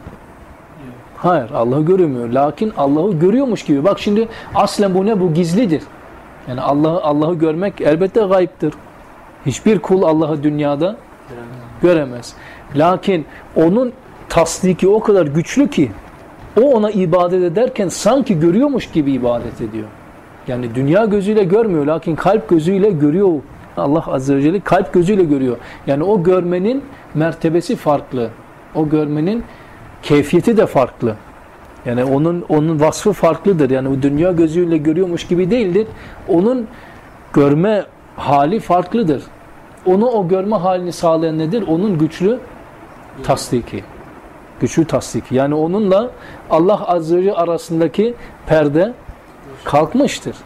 Hayır Allah'ı görmüyor. Lakin Allah'ı görüyormuş gibi. Bak şimdi aslen bu ne? Bu gizlidir. Yani Allah'ı Allah'ı görmek elbette gayiptir. Hiçbir kul Allah'ı dünyada göremez. Lakin onun tasdiki o kadar güçlü ki o ona ibadet ederken sanki görüyormuş gibi ibadet ediyor. Yani dünya gözüyle görmüyor lakin kalp gözüyle görüyor. Allah Azze ve Celle kalp gözüyle görüyor. Yani o görmenin mertebesi farklı. O görmenin keyfiyeti de farklı. Yani onun onun vasfı farklıdır. Yani o dünya gözüyle görüyormuş gibi değildir. Onun görme hali farklıdır. Onu o görme halini sağlayan nedir? Onun güçlü tasdiki. Güçlü tasdiki. Yani onunla Allah Azze ve Celle arasındaki perde kalkmıştır.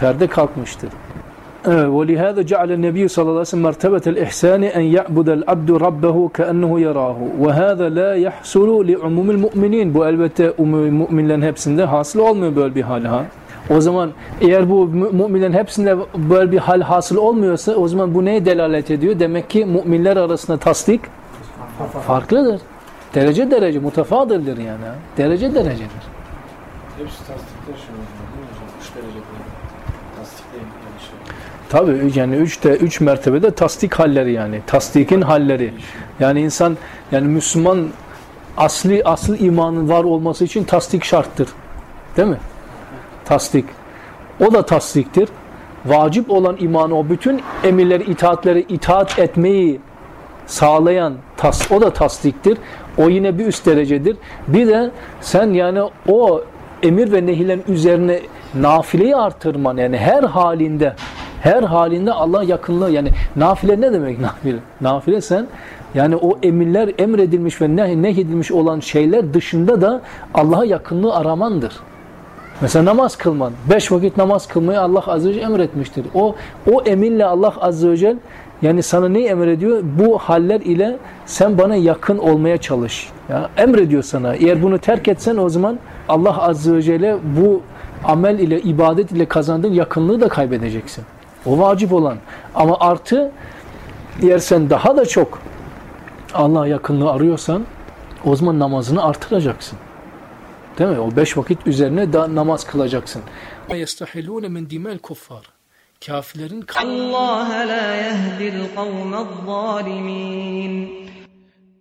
Perde kalkmıştır. ولهذا جعل النبي صلى الله عليه وسلم مرتبة الإحسان أن يعبد العبد ربه كأنه يراه وهذا لا يحصل لعموم المؤمنين bu elbette müminlerin hepsinde hasıl olmuyor böyle bir hal ha. O zaman eğer bu müminlerin hepsinde böyle bir hal hasıl olmuyorsa o zaman bu neye delalet ediyor? Demek ki müminler arasında tasdik farklıdır. Derece derece mutafadırdır yani. Derece derecedir. Hepsi tasdikler an değil mi hocam? Üç derecede. Tasdikleyin Tabii yani üçte üç mertebede tasdik halleri yani. Tasdikin halleri. Yani insan yani Müslüman asli asıl imanın var olması için tasdik şarttır. Değil mi? Tasdik. O da tasdiktir. Vacip olan imanı o bütün emirleri, itaatleri itaat etmeyi sağlayan tas, o da tasdiktir. O yine bir üst derecedir. Bir de sen yani o emir ve nehilerin üzerine nafileyi artırman yani her halinde her halinde Allah yakınlığı yani nafile ne demek nafile? Nafile sen yani o emirler emredilmiş ve neh nehyedilmiş olan şeyler dışında da Allah'a yakınlığı aramandır. Mesela namaz kılman. Beş vakit namaz kılmayı Allah Azze ve Celle emretmiştir. O, o eminle Allah Azze ve Celle yani sana ne emrediyor? Bu haller ile sen bana yakın olmaya çalış. Ya, emrediyor sana. Eğer bunu terk etsen o zaman Allah Azze ve Celle bu amel ile, ibadet ile kazandığın yakınlığı da kaybedeceksin. O vacip olan. Ama artı eğer sen daha da çok Allah yakınlığı arıyorsan o zaman namazını artıracaksın. Değil mi? O beş vakit üzerine da namaz kılacaksın. يَسْتَحِلُونَ مِنْ دِمَا الْكُفَّارِ Kafirlerin Allah la yehdil zalimin.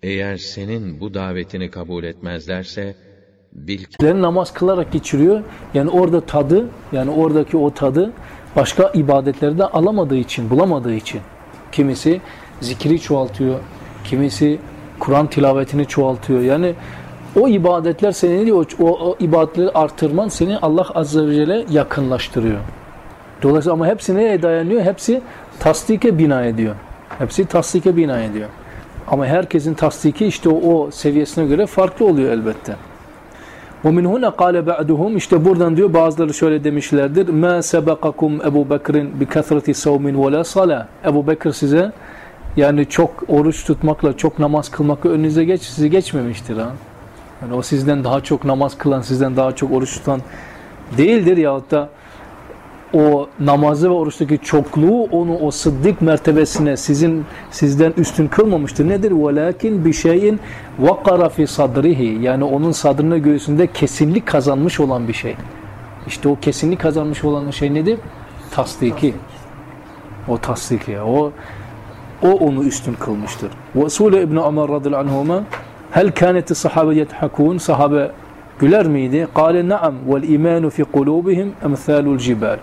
Eğer senin bu davetini kabul etmezlerse bil ki namaz kılarak geçiriyor. Yani orada tadı, yani oradaki o tadı başka ibadetlerde alamadığı için, bulamadığı için. Kimisi zikri çoğaltıyor, kimisi Kur'an tilavetini çoğaltıyor. Yani o ibadetler seni o, o, o ibadetleri artırman seni Allah Azze ve Celle yakınlaştırıyor. Dolayısıyla ama hepsi neye dayanıyor? Hepsi tasdike bina ediyor. Hepsi tasdike bina ediyor. Ama herkesin tasdiki işte o, o seviyesine göre farklı oluyor elbette. وَمِنْ هُنَا قَالَ بَعْدُهُمْ İşte buradan diyor bazıları şöyle demişlerdir. مَا سَبَقَكُمْ Ebu Bekir'in بِكَثْرَةِ سَوْمٍ وَلَا صَلَى Ebu Bekir size yani çok oruç tutmakla, çok namaz kılmakla önünüze geç, sizi geçmemiştir. Ha? Yani o sizden daha çok namaz kılan, sizden daha çok oruç tutan değildir yahut da o namazı ve oruçtaki çokluğu onu o sıddık mertebesine sizin sizden üstün kılmamıştır. Nedir? Velakin bir şeyin vakara fi sadrihi yani onun sadrına göğsünde kesinlik kazanmış olan bir şey. İşte o kesinlik kazanmış olan şey nedir? Tasdiki. O tasdiki. O O onu üstün kılmıştır. Ve Sule İbni Ömer radıyallahu anhuma Hel kâneti sahabe yethakûn Sahabe güler miydi? Kale naam vel imanu fi kulubihim emthâlul cibal.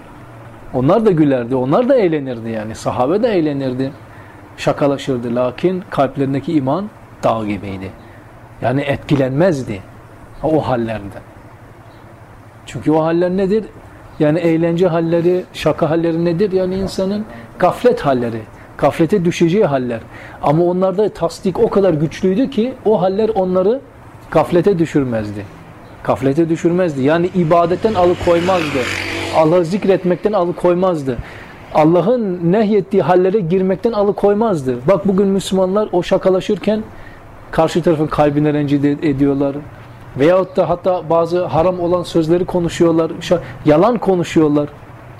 Onlar da gülerdi. Onlar da eğlenirdi yani. Sahabe de eğlenirdi. Şakalaşırdı. Lakin kalplerindeki iman dağ gibiydi. Yani etkilenmezdi. O hallerden. Çünkü o haller nedir? Yani eğlence halleri, şaka halleri nedir? Yani insanın gaflet halleri. Gaflete düşeceği haller. Ama onlarda tasdik o kadar güçlüydü ki o haller onları gaflete düşürmezdi. Gaflete düşürmezdi. Yani ibadetten alıkoymazdı. Allah'ı zikretmekten alıkoymazdı. Allah'ın nehyettiği hallere girmekten alıkoymazdı. Bak bugün Müslümanlar o şakalaşırken karşı tarafın kalbine rencide ediyorlar. Veyahut da hatta bazı haram olan sözleri konuşuyorlar. Yalan konuşuyorlar.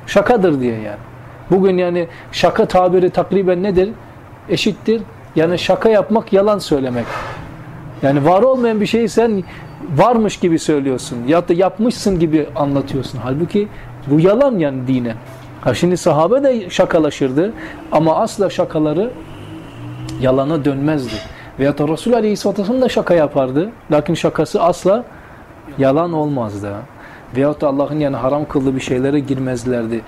Şakadır diye yani. Bugün yani şaka tabiri takriben nedir? Eşittir. Yani şaka yapmak yalan söylemek. Yani var olmayan bir şeyi sen varmış gibi söylüyorsun. Ya da yapmışsın gibi anlatıyorsun. Halbuki bu yalan yani dine. Ha şimdi sahabe de şakalaşırdı ama asla şakaları yalana dönmezdi. Veyahut da Resul Aleyhisselatü da şaka yapardı. Lakin şakası asla yalan olmazdı. Veyahut da Allah'ın yani haram kıldığı bir şeylere girmezlerdi.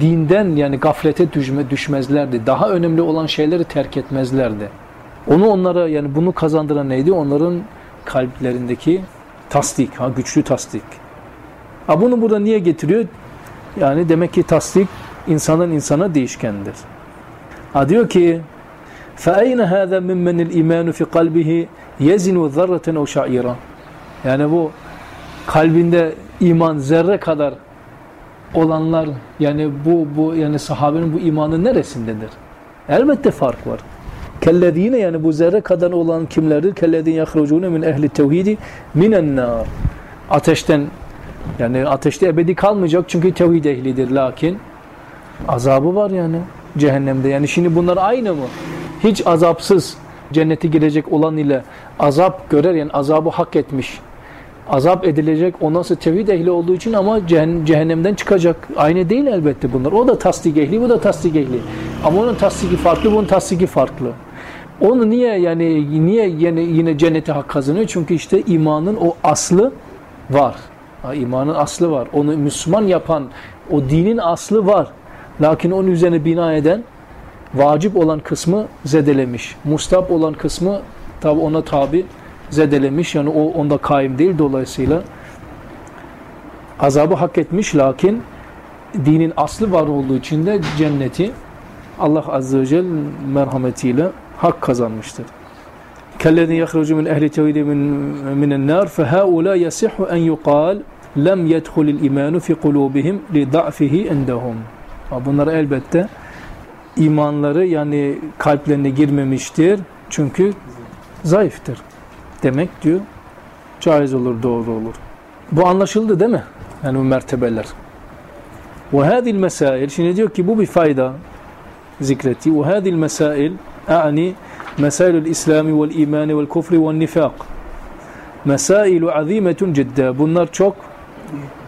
Dinden yani gaflete düşme, düşmezlerdi. Daha önemli olan şeyleri terk etmezlerdi. Onu onlara yani bunu kazandıran neydi? Onların kalplerindeki tasdik, ha güçlü tasdik. Ha bunu burada niye getiriyor? Yani demek ki tasdik insandan insana değişkendir. Ha diyor ki فَاَيْنَ هَذَا مِمَّنِ الْاِيمَانُ فِي قَلْبِهِ يَزِنُ ذَرَّةً اَوْ شَعِيرًا Yani bu kalbinde iman zerre kadar olanlar yani bu bu yani sahabenin bu imanı neresindedir? Elbette fark var. Kellezine yani bu zerre kadar olan kimlerdir? Kellezine yahrucune min ehli tevhidi minen nar. Ateşten yani ateşte ebedi kalmayacak çünkü tevhid ehlidir lakin azabı var yani cehennemde. Yani şimdi bunlar aynı mı? Hiç azapsız cennete girecek olan ile azap görer yani azabı hak etmiş. Azap edilecek ondan sonra tevhid ehli olduğu için ama cehennemden çıkacak. Aynı değil elbette bunlar. O da tasdik ehli, bu da tasdik ehli. Ama onun tasdiki farklı, bunun tasdiki farklı. Onu niye yani niye yine, yine cennete hak kazanıyor? Çünkü işte imanın o aslı var. Ha, imanın aslı var. Onu Müslüman yapan o dinin aslı var. Lakin onun üzerine bina eden vacip olan kısmı zedelemiş. Mustap olan kısmı tabi ona tabi zedelemiş. Yani o onda kaim değil dolayısıyla azabı hak etmiş lakin dinin aslı var olduğu için de cenneti Allah Azze ve Celle merhametiyle hak kazanmıştır. كالذي يخرج من أهل التوحيد من من النار فهؤلاء يصح أن يقال lem yedhulil imanu fi kulubihim li da'fihi indahum. Bunlar elbette imanları yani kalplerine girmemiştir. Çünkü zayıftır. Demek diyor caiz olur, doğru olur. Bu anlaşıldı değil mi? Yani bu mertebeler. Ve hadil mesail, şimdi diyor ki bu bir fayda zikretti. Ve hadil mesail, a'ni mesailul islami vel imani vel kufri vel nifak. Mesailu azimetun cidde. Bunlar çok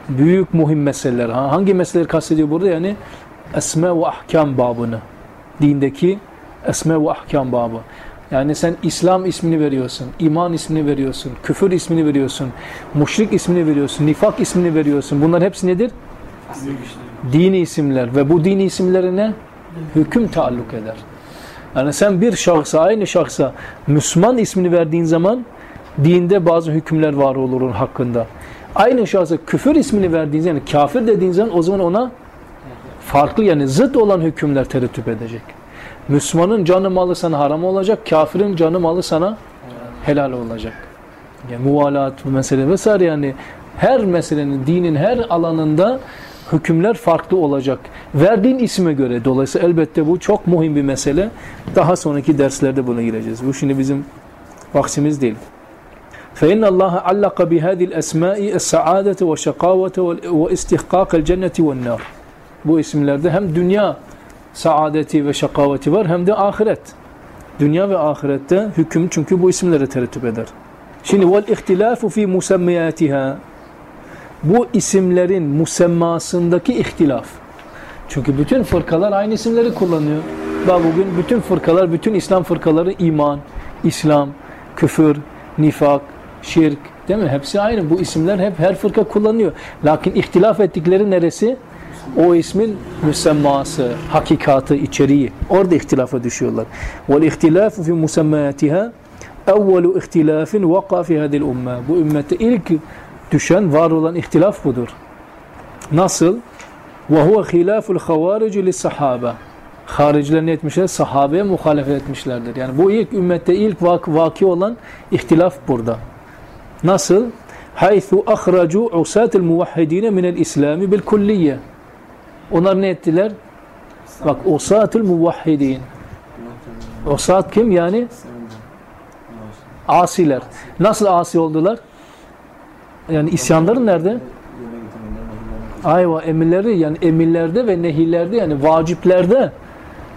büyük muhim meseleler. Ha, hangi meseleleri kastediyor burada? Yani esme ve ahkam babını. Dindeki esme ve ahkam babı. Yani sen İslam ismini veriyorsun, iman ismini veriyorsun, küfür ismini veriyorsun, müşrik ismini veriyorsun, nifak ismini veriyorsun. Bunlar hepsi nedir? Dini isimler ve bu dini isimlerine hüküm taalluk eder. Yani sen bir şahsa, aynı şahsa Müslüman ismini verdiğin zaman dinde bazı hükümler var olur hakkında. Aynı şahsa küfür ismini verdiğin zaman, yani kafir dediğin zaman o zaman ona farklı yani zıt olan hükümler terettüp edecek. Müslümanın canı malı sana haram olacak, kafirin canı malı sana helal olacak. Yani muvalat mesele vesaire yani her meselenin dinin her alanında hükümler farklı olacak. Verdiğin isme göre. Dolayısıyla elbette bu çok muhim bir mesele. Daha sonraki derslerde buna gireceğiz. Bu şimdi bizim vaktimiz değil. فإن الله علق بهذه الأسماء السعادة والشقاوة واستحقاق الجنة والنار. Bu isimlerde hem dünya saadeti ve şakaveti var hem de ahiret. Dünya ve ahirette hüküm çünkü bu isimlere terettüp eder. Şimdi vel ihtilafu fi musemmiyatiha bu isimlerin musemmasındaki ihtilaf. Çünkü bütün fırkalar aynı isimleri kullanıyor. Bak bugün bütün fırkalar, bütün İslam fırkaları iman, İslam, küfür, nifak, şirk değil mi? Hepsi aynı. Bu isimler hep her fırka kullanıyor. Lakin ihtilaf ettikleri neresi? O ismin müsemması, hakikatı, içeriği. Orada ihtilafa düşüyorlar. İhtilafu fi musemmayatiha evvelu ihtilafin vaka fi hadil umme. Bu ümmette ilk düşen, var olan ihtilaf budur. Nasıl? Hilaful havarici li sahabe. Hariciler ne etmişler? Sahabeye muhalefet etmişlerdir. Yani bu ilk ümmette ilk vak vaki olan ihtilaf burada. Nasıl? Haythu ahracu usatil muvahhidine minel islami bil kulliye. Onlar ne ettiler? Bak usatil muvahhidin. Usat kim yani? Asiler. Nasıl asi oldular? Yani isyanları nerede? Ayva emirleri yani emirlerde ve nehirlerde yani vaciplerde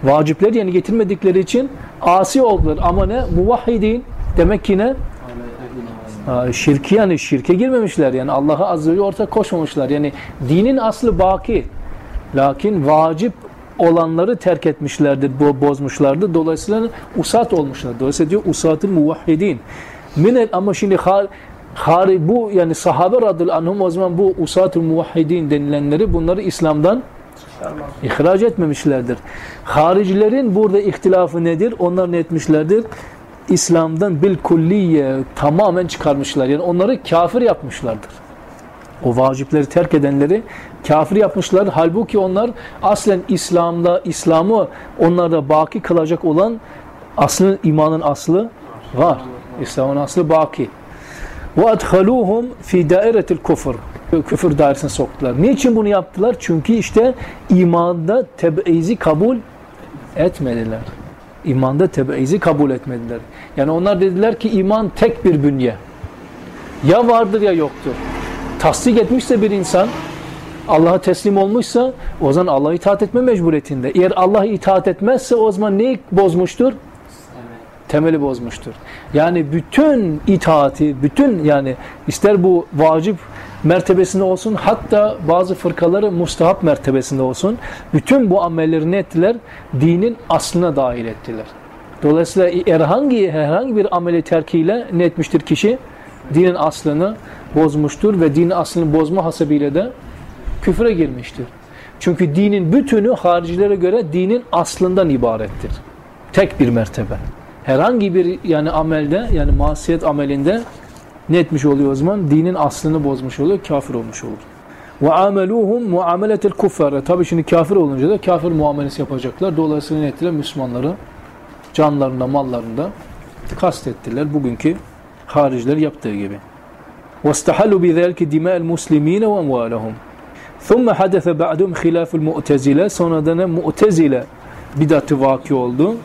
vacipleri yani getirmedikleri için asi oldular ama ne? Muvahhidin demek ki ne? Şirki yani şirke girmemişler yani Allah'a azze ve ortak koşmamışlar yani dinin aslı baki lakin vacip olanları terk etmişlerdir, bo bozmuşlardır. Dolayısıyla usat olmuşlar. Dolayısıyla diyor usatı muvahhidin. Minel ama şimdi har, hari bu yani sahabe radıyallahu anhum o zaman bu usat-ı muvahhidin denilenleri bunları İslam'dan ihraç etmemişlerdir. Haricilerin burada ihtilafı nedir? Onlar ne etmişlerdir? İslam'dan bil kulliye tamamen çıkarmışlar. Yani onları kafir yapmışlardır. O vacipleri terk edenleri kafir yapmışlar. Halbuki onlar aslen İslam'da İslam'ı onlarda baki kılacak olan aslın imanın aslı var. İslam'ın aslı baki. Adhaluhum fi dairetil kufr. Küfür dairesine soktular. Niçin bunu yaptılar? Çünkü işte imanda tebeizi kabul etmediler. İmanda tebeizi kabul etmediler. Yani onlar dediler ki iman tek bir bünye. Ya vardır ya yoktur. Tasdik etmişse bir insan Allah'a teslim olmuşsa o zaman Allah'a itaat etme mecburiyetinde. Eğer Allah'a itaat etmezse o zaman neyi bozmuştur? Temeli bozmuştur. Yani bütün itaati, bütün yani ister bu vacip mertebesinde olsun hatta bazı fırkaları mustahap mertebesinde olsun bütün bu amelleri ne ettiler? Dinin aslına dahil ettiler. Dolayısıyla herhangi, herhangi bir ameli terkiyle ne etmiştir kişi? Dinin aslını bozmuştur ve dinin aslını bozma hasebiyle de küfre girmiştir. Çünkü dinin bütünü haricilere göre dinin aslından ibarettir. Tek bir mertebe. Herhangi bir yani amelde yani masiyet amelinde ne etmiş oluyor o zaman? Dinin aslını bozmuş oluyor, kafir olmuş olur. Ve ameluhum muameletel kuffar. Tabii şimdi kafir olunca da kafir muamelesi yapacaklar. Dolayısıyla ne ettiler? Müslümanları canlarında, mallarında kastettiler. Bugünkü hariciler yaptığı gibi. وَاسْتَحَلُوا بِذَلْكِ دِمَاءَ الْمُسْلِم۪ينَ وَاَمْوَالَهُمْ ثُمَّ حَدَثَ بَعْدُمْ خِلَافُ الْمُؤْتَزِلَ Sonra da ne? Mu'tezile bidatı vaki oldu.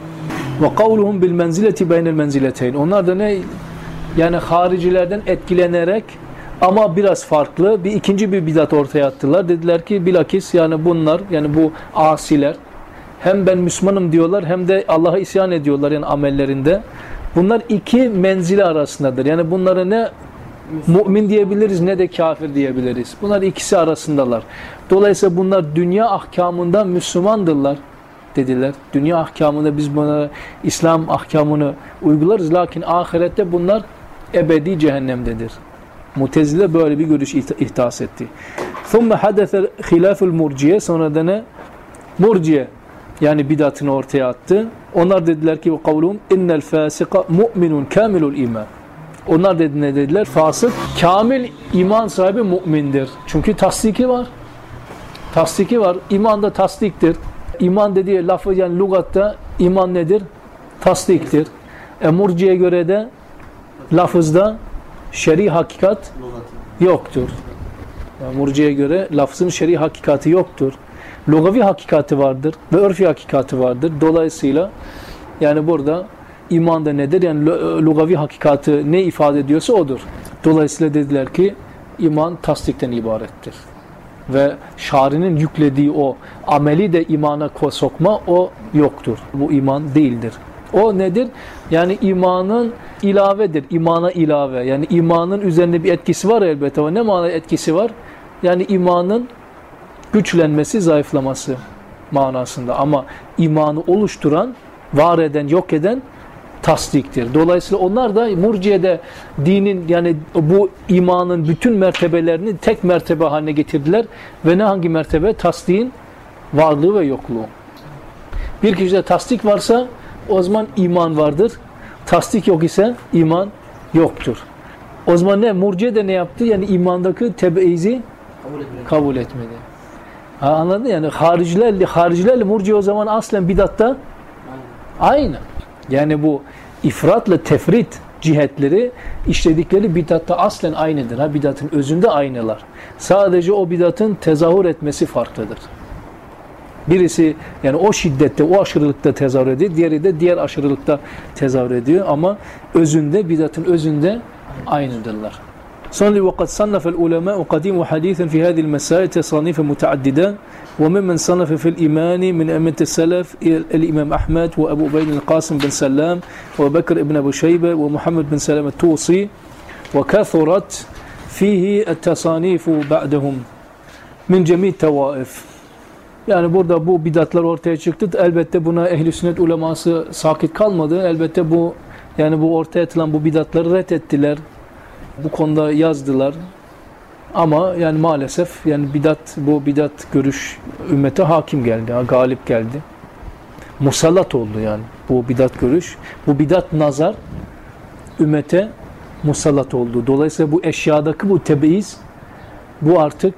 وَقَوْلُهُمْ بِالْمَنْزِلَةِ بَيْنَ الْمَنْزِلَتَيْنِ Onlar da ne? Yani haricilerden etkilenerek ama biraz farklı bir ikinci bir bidat ortaya attılar. Dediler ki bilakis yani bunlar yani bu asiler hem ben Müslümanım diyorlar hem de Allah'a isyan ediyorlar yani amellerinde. Bunlar iki menzili arasındadır. Yani bunlara ne mümin diyebiliriz ne de kafir diyebiliriz. Bunlar ikisi arasındalar. Dolayısıyla bunlar dünya ahkamında Müslümandırlar dediler. Dünya ahkamında biz buna İslam ahkamını uygularız. Lakin ahirette bunlar ebedi cehennemdedir. Mutezile böyle bir görüş ihtas etti. ثُمَّ حَدَثَ خِلَافُ الْمُرْجِيَ Sonra da ne? Murciye yani bidatını ortaya attı. Onlar dediler ki kavlum innel fasika mu'minun kamilul iman. Onlar dedi ne dediler? Fasık kamil iman sahibi mümindir. Çünkü tasdiki var. Tasdiki var. İman da tasdiktir. İman dediği lafı yani lugatta iman nedir? Tasdiktir. E murciye göre de lafızda şer'i hakikat yoktur. Yani murciye göre lafzın şer'i hakikati yoktur. Lugavi hakikati vardır ve örfi hakikati vardır. Dolayısıyla yani burada iman da nedir? Yani lugavi hakikati ne ifade ediyorsa odur. Dolayısıyla dediler ki iman tasdikten ibarettir. Ve şarinin yüklediği o ameli de imana sokma o yoktur. Bu iman değildir. O nedir? Yani imanın ilavedir. İmana ilave. Yani imanın üzerinde bir etkisi var elbette ama ne manada etkisi var? Yani imanın güçlenmesi, zayıflaması. manasında ama imanı oluşturan, var eden, yok eden tasdiktir. Dolayısıyla onlar da murciyede dinin yani bu imanın bütün mertebelerini tek mertebe haline getirdiler ve ne hangi mertebe? Tasdiğin varlığı ve yokluğu. Bir kişide tasdik varsa o zaman iman vardır. Tasdik yok ise iman yoktur. O zaman ne? Murciye de ne yaptı? Yani imandaki tebeizi Kabul etmiyorum. kabul etmedi. Ha, anladın yani haricilerle haricilerle murciye o zaman aslen bidatta aynı. Yani bu ifratla tefrit cihetleri işledikleri bidatta aslen aynıdır. Ha bidatın özünde aynılar. Sadece o bidatın tezahür etmesi farklıdır. Birisi yani o şiddette, o aşırılıkta tezahür ediyor. Diğeri de diğer aşırılıkta tezahür ediyor. Ama özünde, bidatın özünde aynıdırlar. Sonra وقد صنف العلماء قديم وحديثا في هذه المسائل تصانيف متعددة وممن صنف في الإيمان من أئمة السلف الإمام أحمد وأبو عبيد القاسم بن سلام وبكر بن أبو شيبة ومحمد بن سلام التوصي وكثرت فيه التصانيف بعدهم من جميع التوائف Yani burada bu bidatlar ortaya çıktı. Elbette buna ehli sünnet uleması sakit kalmadı. Elbette bu yani bu ortaya atılan bu bidatları reddettiler. Bu konuda yazdılar. Ama yani maalesef yani bidat bu bidat görüş ümmete hakim geldi, galip geldi. Musallat oldu yani bu bidat görüş. Bu bidat nazar ümmete musallat oldu. Dolayısıyla bu eşyadaki bu tebeiz bu artık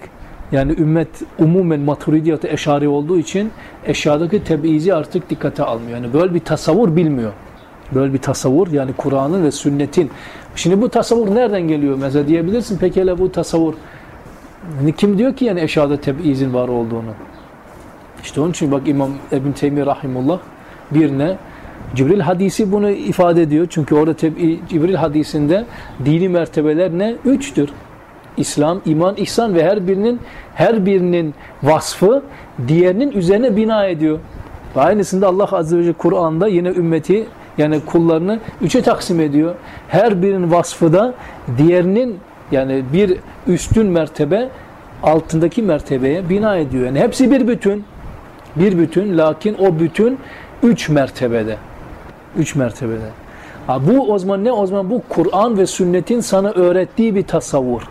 yani ümmet umumen maturidiyatı eşari olduğu için eşyadaki tebeizi artık dikkate almıyor. Yani böyle bir tasavvur bilmiyor. Böyle bir tasavvur yani Kur'an'ın ve sünnetin. Şimdi bu tasavvur nereden geliyor mesela diyebilirsin. Peki hele bu tasavvur hani kim diyor ki yani eşyada tebeizin var olduğunu? İşte onun için bak İmam Ebn Teymi Rahimullah birine Cibril hadisi bunu ifade ediyor. Çünkü orada tebi, Cibril hadisinde dini mertebeler ne? Üçtür. İslam, iman, ihsan ve her birinin her birinin vasfı diğerinin üzerine bina ediyor. Ve aynısında Allah Azze ve Celle Kur'an'da yine ümmeti yani kullarını üçe taksim ediyor. Her birinin vasfı da diğerinin yani bir üstün mertebe altındaki mertebeye bina ediyor. Yani hepsi bir bütün. Bir bütün lakin o bütün üç mertebede. Üç mertebede. Ha, bu o zaman ne? O zaman bu Kur'an ve sünnetin sana öğrettiği bir tasavvur.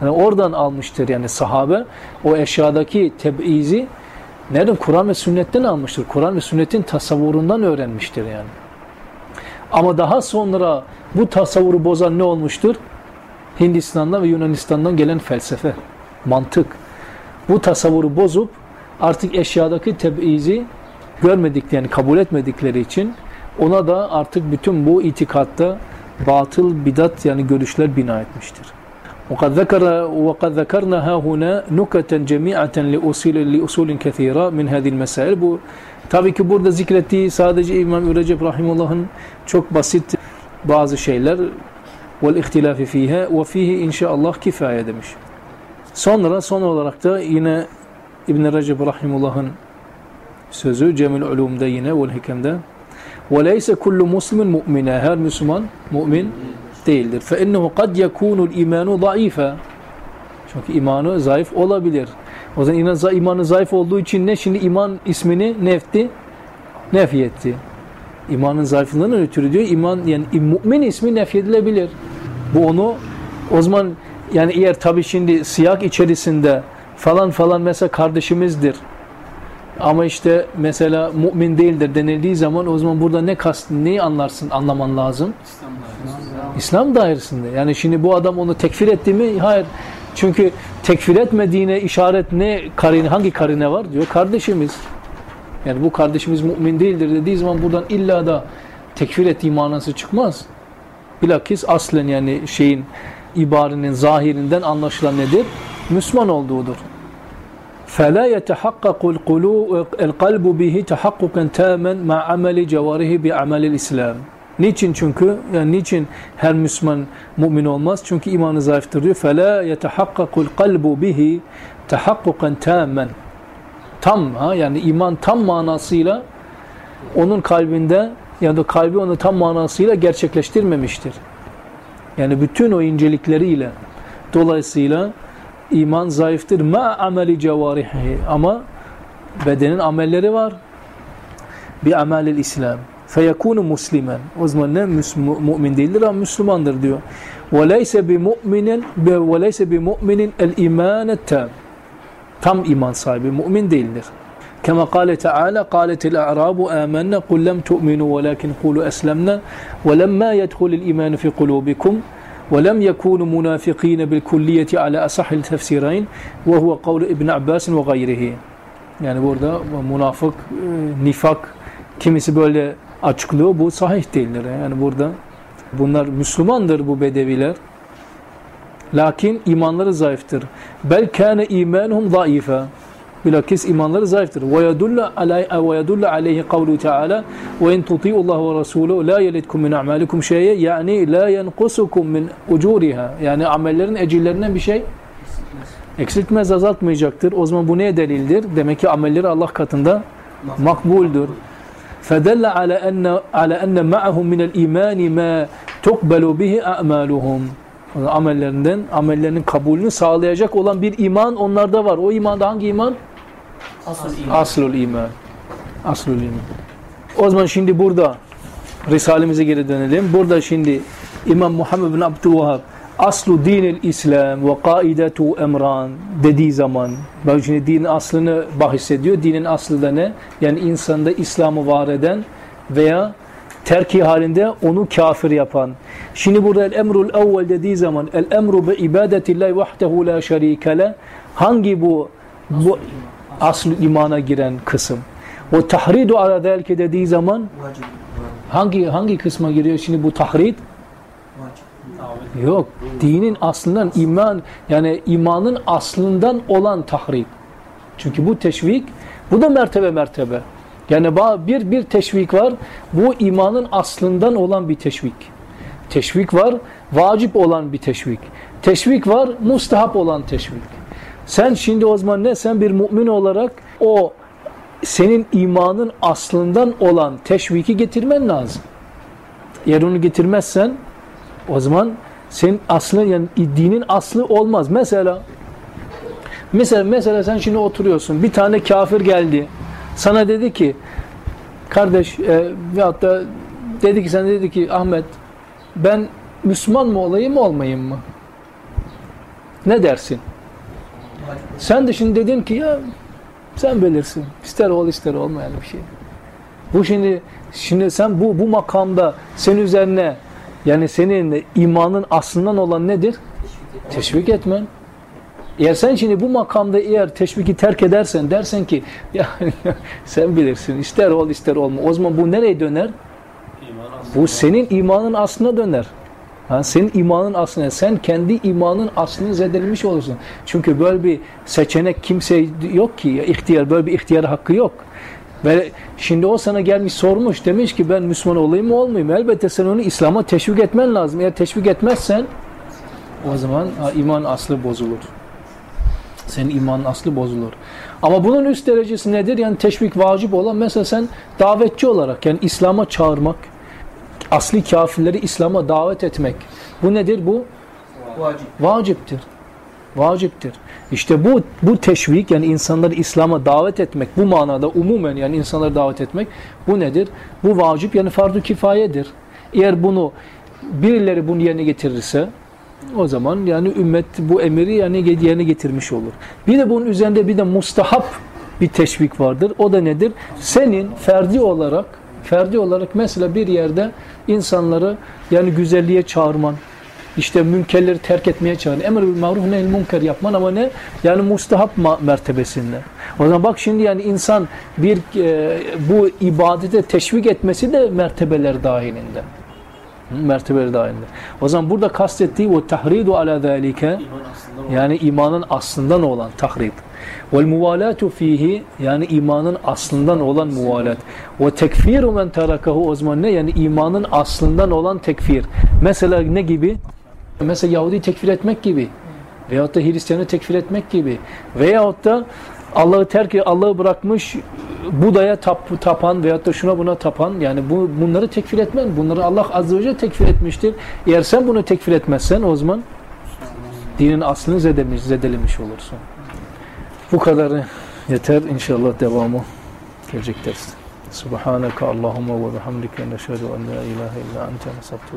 Yani oradan almıştır yani sahabe o eşyadaki tebizi nereden? Kur'an ve sünnetten almıştır. Kur'an ve sünnetin tasavvurundan öğrenmiştir yani. Ama daha sonra bu tasavvuru bozan ne olmuştur? Hindistan'dan ve Yunanistan'dan gelen felsefe, mantık. Bu tasavvuru bozup artık eşyadaki tebizi görmedik yani kabul etmedikleri için ona da artık bütün bu itikatta batıl bidat yani görüşler bina etmiştir. وقد ذكر وقد ذكرنا ها هنا نكتا جميعة لأصول لأصول كثيرة من هذه المسائل bu tabii ki burada zikrettiği sadece İmam Recep rahimullah'ın çok basit bazı şeyler vel ihtilafi fiha ve fihi inşallah kifaya demiş. Sonra son olarak da yine İbn Recep rahimullah'ın sözü Cemil Ulum'da yine vel hikemde ve leyse kullu muslimin mu'mine her Müslüman mümin değildir. فَاِنَّهُ قَدْ يَكُونُ الْاِيمَانُ ضَعِيفًا Çünkü imanı zayıf olabilir. O zaman iman, imanı zayıf olduğu için ne? Şimdi iman ismini nefti? Nefiyetti. İmanın zayıflığından ötürü diyor. İman yani mümin ismi nefyedilebilir. Bu onu o zaman yani eğer tabi şimdi siyak içerisinde falan falan mesela kardeşimizdir. Ama işte mesela mümin değildir denildiği zaman o zaman burada ne kast neyi anlarsın anlaman lazım? İslam dairesinde. Yani şimdi bu adam onu tekfir etti mi? Hayır. Çünkü tekfir etmediğine işaret ne karine hangi karine var diyor kardeşimiz. Yani bu kardeşimiz mümin değildir dediği zaman buradan illa da tekfir ettiği manası çıkmaz. Bilakis aslen yani şeyin ibarenin zahirinden anlaşılan nedir? Müslüman olduğudur. فلا يتحقق القلب به تحققا تاما مع عمل جواره بعمل الإسلام Niçin çünkü? Yani niçin her Müslüman mümin olmaz? Çünkü imanı zayıftır diyor. فَلَا يَتَحَقَّقُ الْقَلْبُ بِهِ تَحَقُّقًا تَامًا Tam ha yani iman tam manasıyla onun kalbinde ya da kalbi onu tam manasıyla gerçekleştirmemiştir. Yani bütün o incelikleriyle dolayısıyla iman zayıftır ma ameli cevarihi ama bedenin amelleri var. Bi amelil İslam. Feyekunu muslimen. O zaman ne mümin değildir ama Müslümandır diyor. Ve leyse bi mu'minin ve leyse bi mu'minin el imanet tam. Iman sahibi mümin değildir. كما قال تعالى قالت الأعراب آمنا قل لم تؤمنوا ولكن قولوا أسلمنا ولما يدخل الإيمان في قلوبكم ولم يكونوا منافقين بالكلية على أصح التفسيرين وهو قول ابن عباس وغيره yani burada münafık, e, nifak kimisi böyle açıklıyor. Bu sahih değildir. Yani burada bunlar Müslümandır bu bedeviler. Lakin imanları zayıftır. Bel kâne imanuhum zayıfa. Bilakis imanları zayıftır. Ve yedullu aleyhi kavlu Teala ve in tuti'ullah ve rasuluhu la yelidkum min a'malikum şey'e yani la yenqusukum min ucuriha. Yani amellerin ecirlerinden bir şey eksiltmez, azaltmayacaktır. O zaman bu neye delildir? Demek ki amelleri Allah katında makbuldür. فدل على أن على أن معهم من الإيمان ما تقبل به أعمالهم amellerinden amellerinin kabulünü sağlayacak olan bir iman onlarda var. O imanda hangi iman? Asıl iman. Aslul iman. Aslul iman. O zaman şimdi burada Risalemize geri dönelim. Burada şimdi İmam Muhammed bin Abdülvahhab aslu dinil İslam ve kaidetu emran dediği zaman bak şimdi dinin aslını bahsediyor. Dinin aslı da ne? Yani insanda İslam'ı var eden veya terki halinde onu kafir yapan. Şimdi burada el emrul evvel dediği zaman el emru bi ibadetillahi vahdehu la şerike le hangi bu bu aslı imana giren kısım? O tahridu ala zelke dediği zaman hangi hangi kısma giriyor şimdi bu tahrid? Vacip. Yok. Dinin aslından iman yani imanın aslından olan tahrik. Çünkü bu teşvik bu da mertebe mertebe. Yani bir bir teşvik var. Bu imanın aslından olan bir teşvik. Teşvik var, vacip olan bir teşvik. Teşvik var, mustahap olan teşvik. Sen şimdi o zaman ne? Sen bir mümin olarak o senin imanın aslından olan teşviki getirmen lazım. Eğer onu getirmezsen o zaman senin aslı yani dinin aslı olmaz. Mesela mesela mesela sen şimdi oturuyorsun. Bir tane kafir geldi. Sana dedi ki kardeş e, veyahut da dedi ki sen dedi ki Ahmet ben Müslüman mı olayım olmayayım mı? Ne dersin? Sen de şimdi dedin ki ya sen bilirsin. İster ol ister olmayan bir şey. Bu şimdi şimdi sen bu bu makamda senin üzerine yani senin imanın aslından olan nedir? Teşvik etmen. Eğer sen şimdi bu makamda eğer teşviki terk edersen dersen ki ya sen bilirsin ister ol ister olma. O zaman bu nereye döner? Bu senin imanın aslına döner. Ha, senin imanın aslına, sen kendi imanın aslını zedelenmiş olursun. Çünkü böyle bir seçenek kimse yok ki, ihtiyar böyle bir ihtiyar hakkı yok. Ve şimdi o sana gelmiş sormuş, demiş ki ben Müslüman olayım mı olmayayım? Elbette sen onu İslam'a teşvik etmen lazım. Eğer teşvik etmezsen o zaman iman aslı bozulur. Senin imanın aslı bozulur. Ama bunun üst derecesi nedir? Yani teşvik vacip olan mesela sen davetçi olarak yani İslam'a çağırmak, asli kafirleri İslam'a davet etmek. Bu nedir? Bu Vacip. vaciptir. Vaciptir. İşte bu bu teşvik yani insanları İslam'a davet etmek bu manada umumen yani insanları davet etmek bu nedir? Bu vacip yani farz-ı kifayedir. Eğer bunu birileri bunu yerine getirirse o zaman yani ümmet bu emiri yani yerine getirmiş olur. Bir de bunun üzerinde bir de mustahap bir teşvik vardır. O da nedir? Senin ferdi olarak ferdi olarak mesela bir yerde insanları yani güzelliğe çağırman, işte münkerleri terk etmeye çağırman, emr bil maruf nehyl münker yapman ama ne? Yani mustahap mertebesinde. O zaman bak şimdi yani insan bir e, bu ibadete teşvik etmesi de mertebeler dahilinde. Mertebeler dahilinde. O zaman burada kastettiği o tahridu ala zalike yani imanın aslından olan tahrid. Vel muvalatu fihi yani imanın aslından olan muvalat. Ve tekfiru men terakahu o zaman ne? Yani imanın aslından olan tekfir. Mesela ne gibi? Mesela Yahudi tekfir etmek gibi. Veyahut da Hristiyanı tekfir etmek gibi. Veyahut da Allah'ı terk Allah'ı bırakmış Buda'ya tap, tapan veyahut da şuna buna tapan yani bu, bunları tekfir etmen. Bunları Allah Azze ve Celle tekfir etmiştir. Eğer sen bunu tekfir etmezsen o zaman dinin aslını zedelemiş, zedelemiş olursun. Bu kadarı Yeter inşallah devamı gelecek derste. Subhaneke Allahumma ve bihamdike neşhedü en la ilahe illa ente nesabtu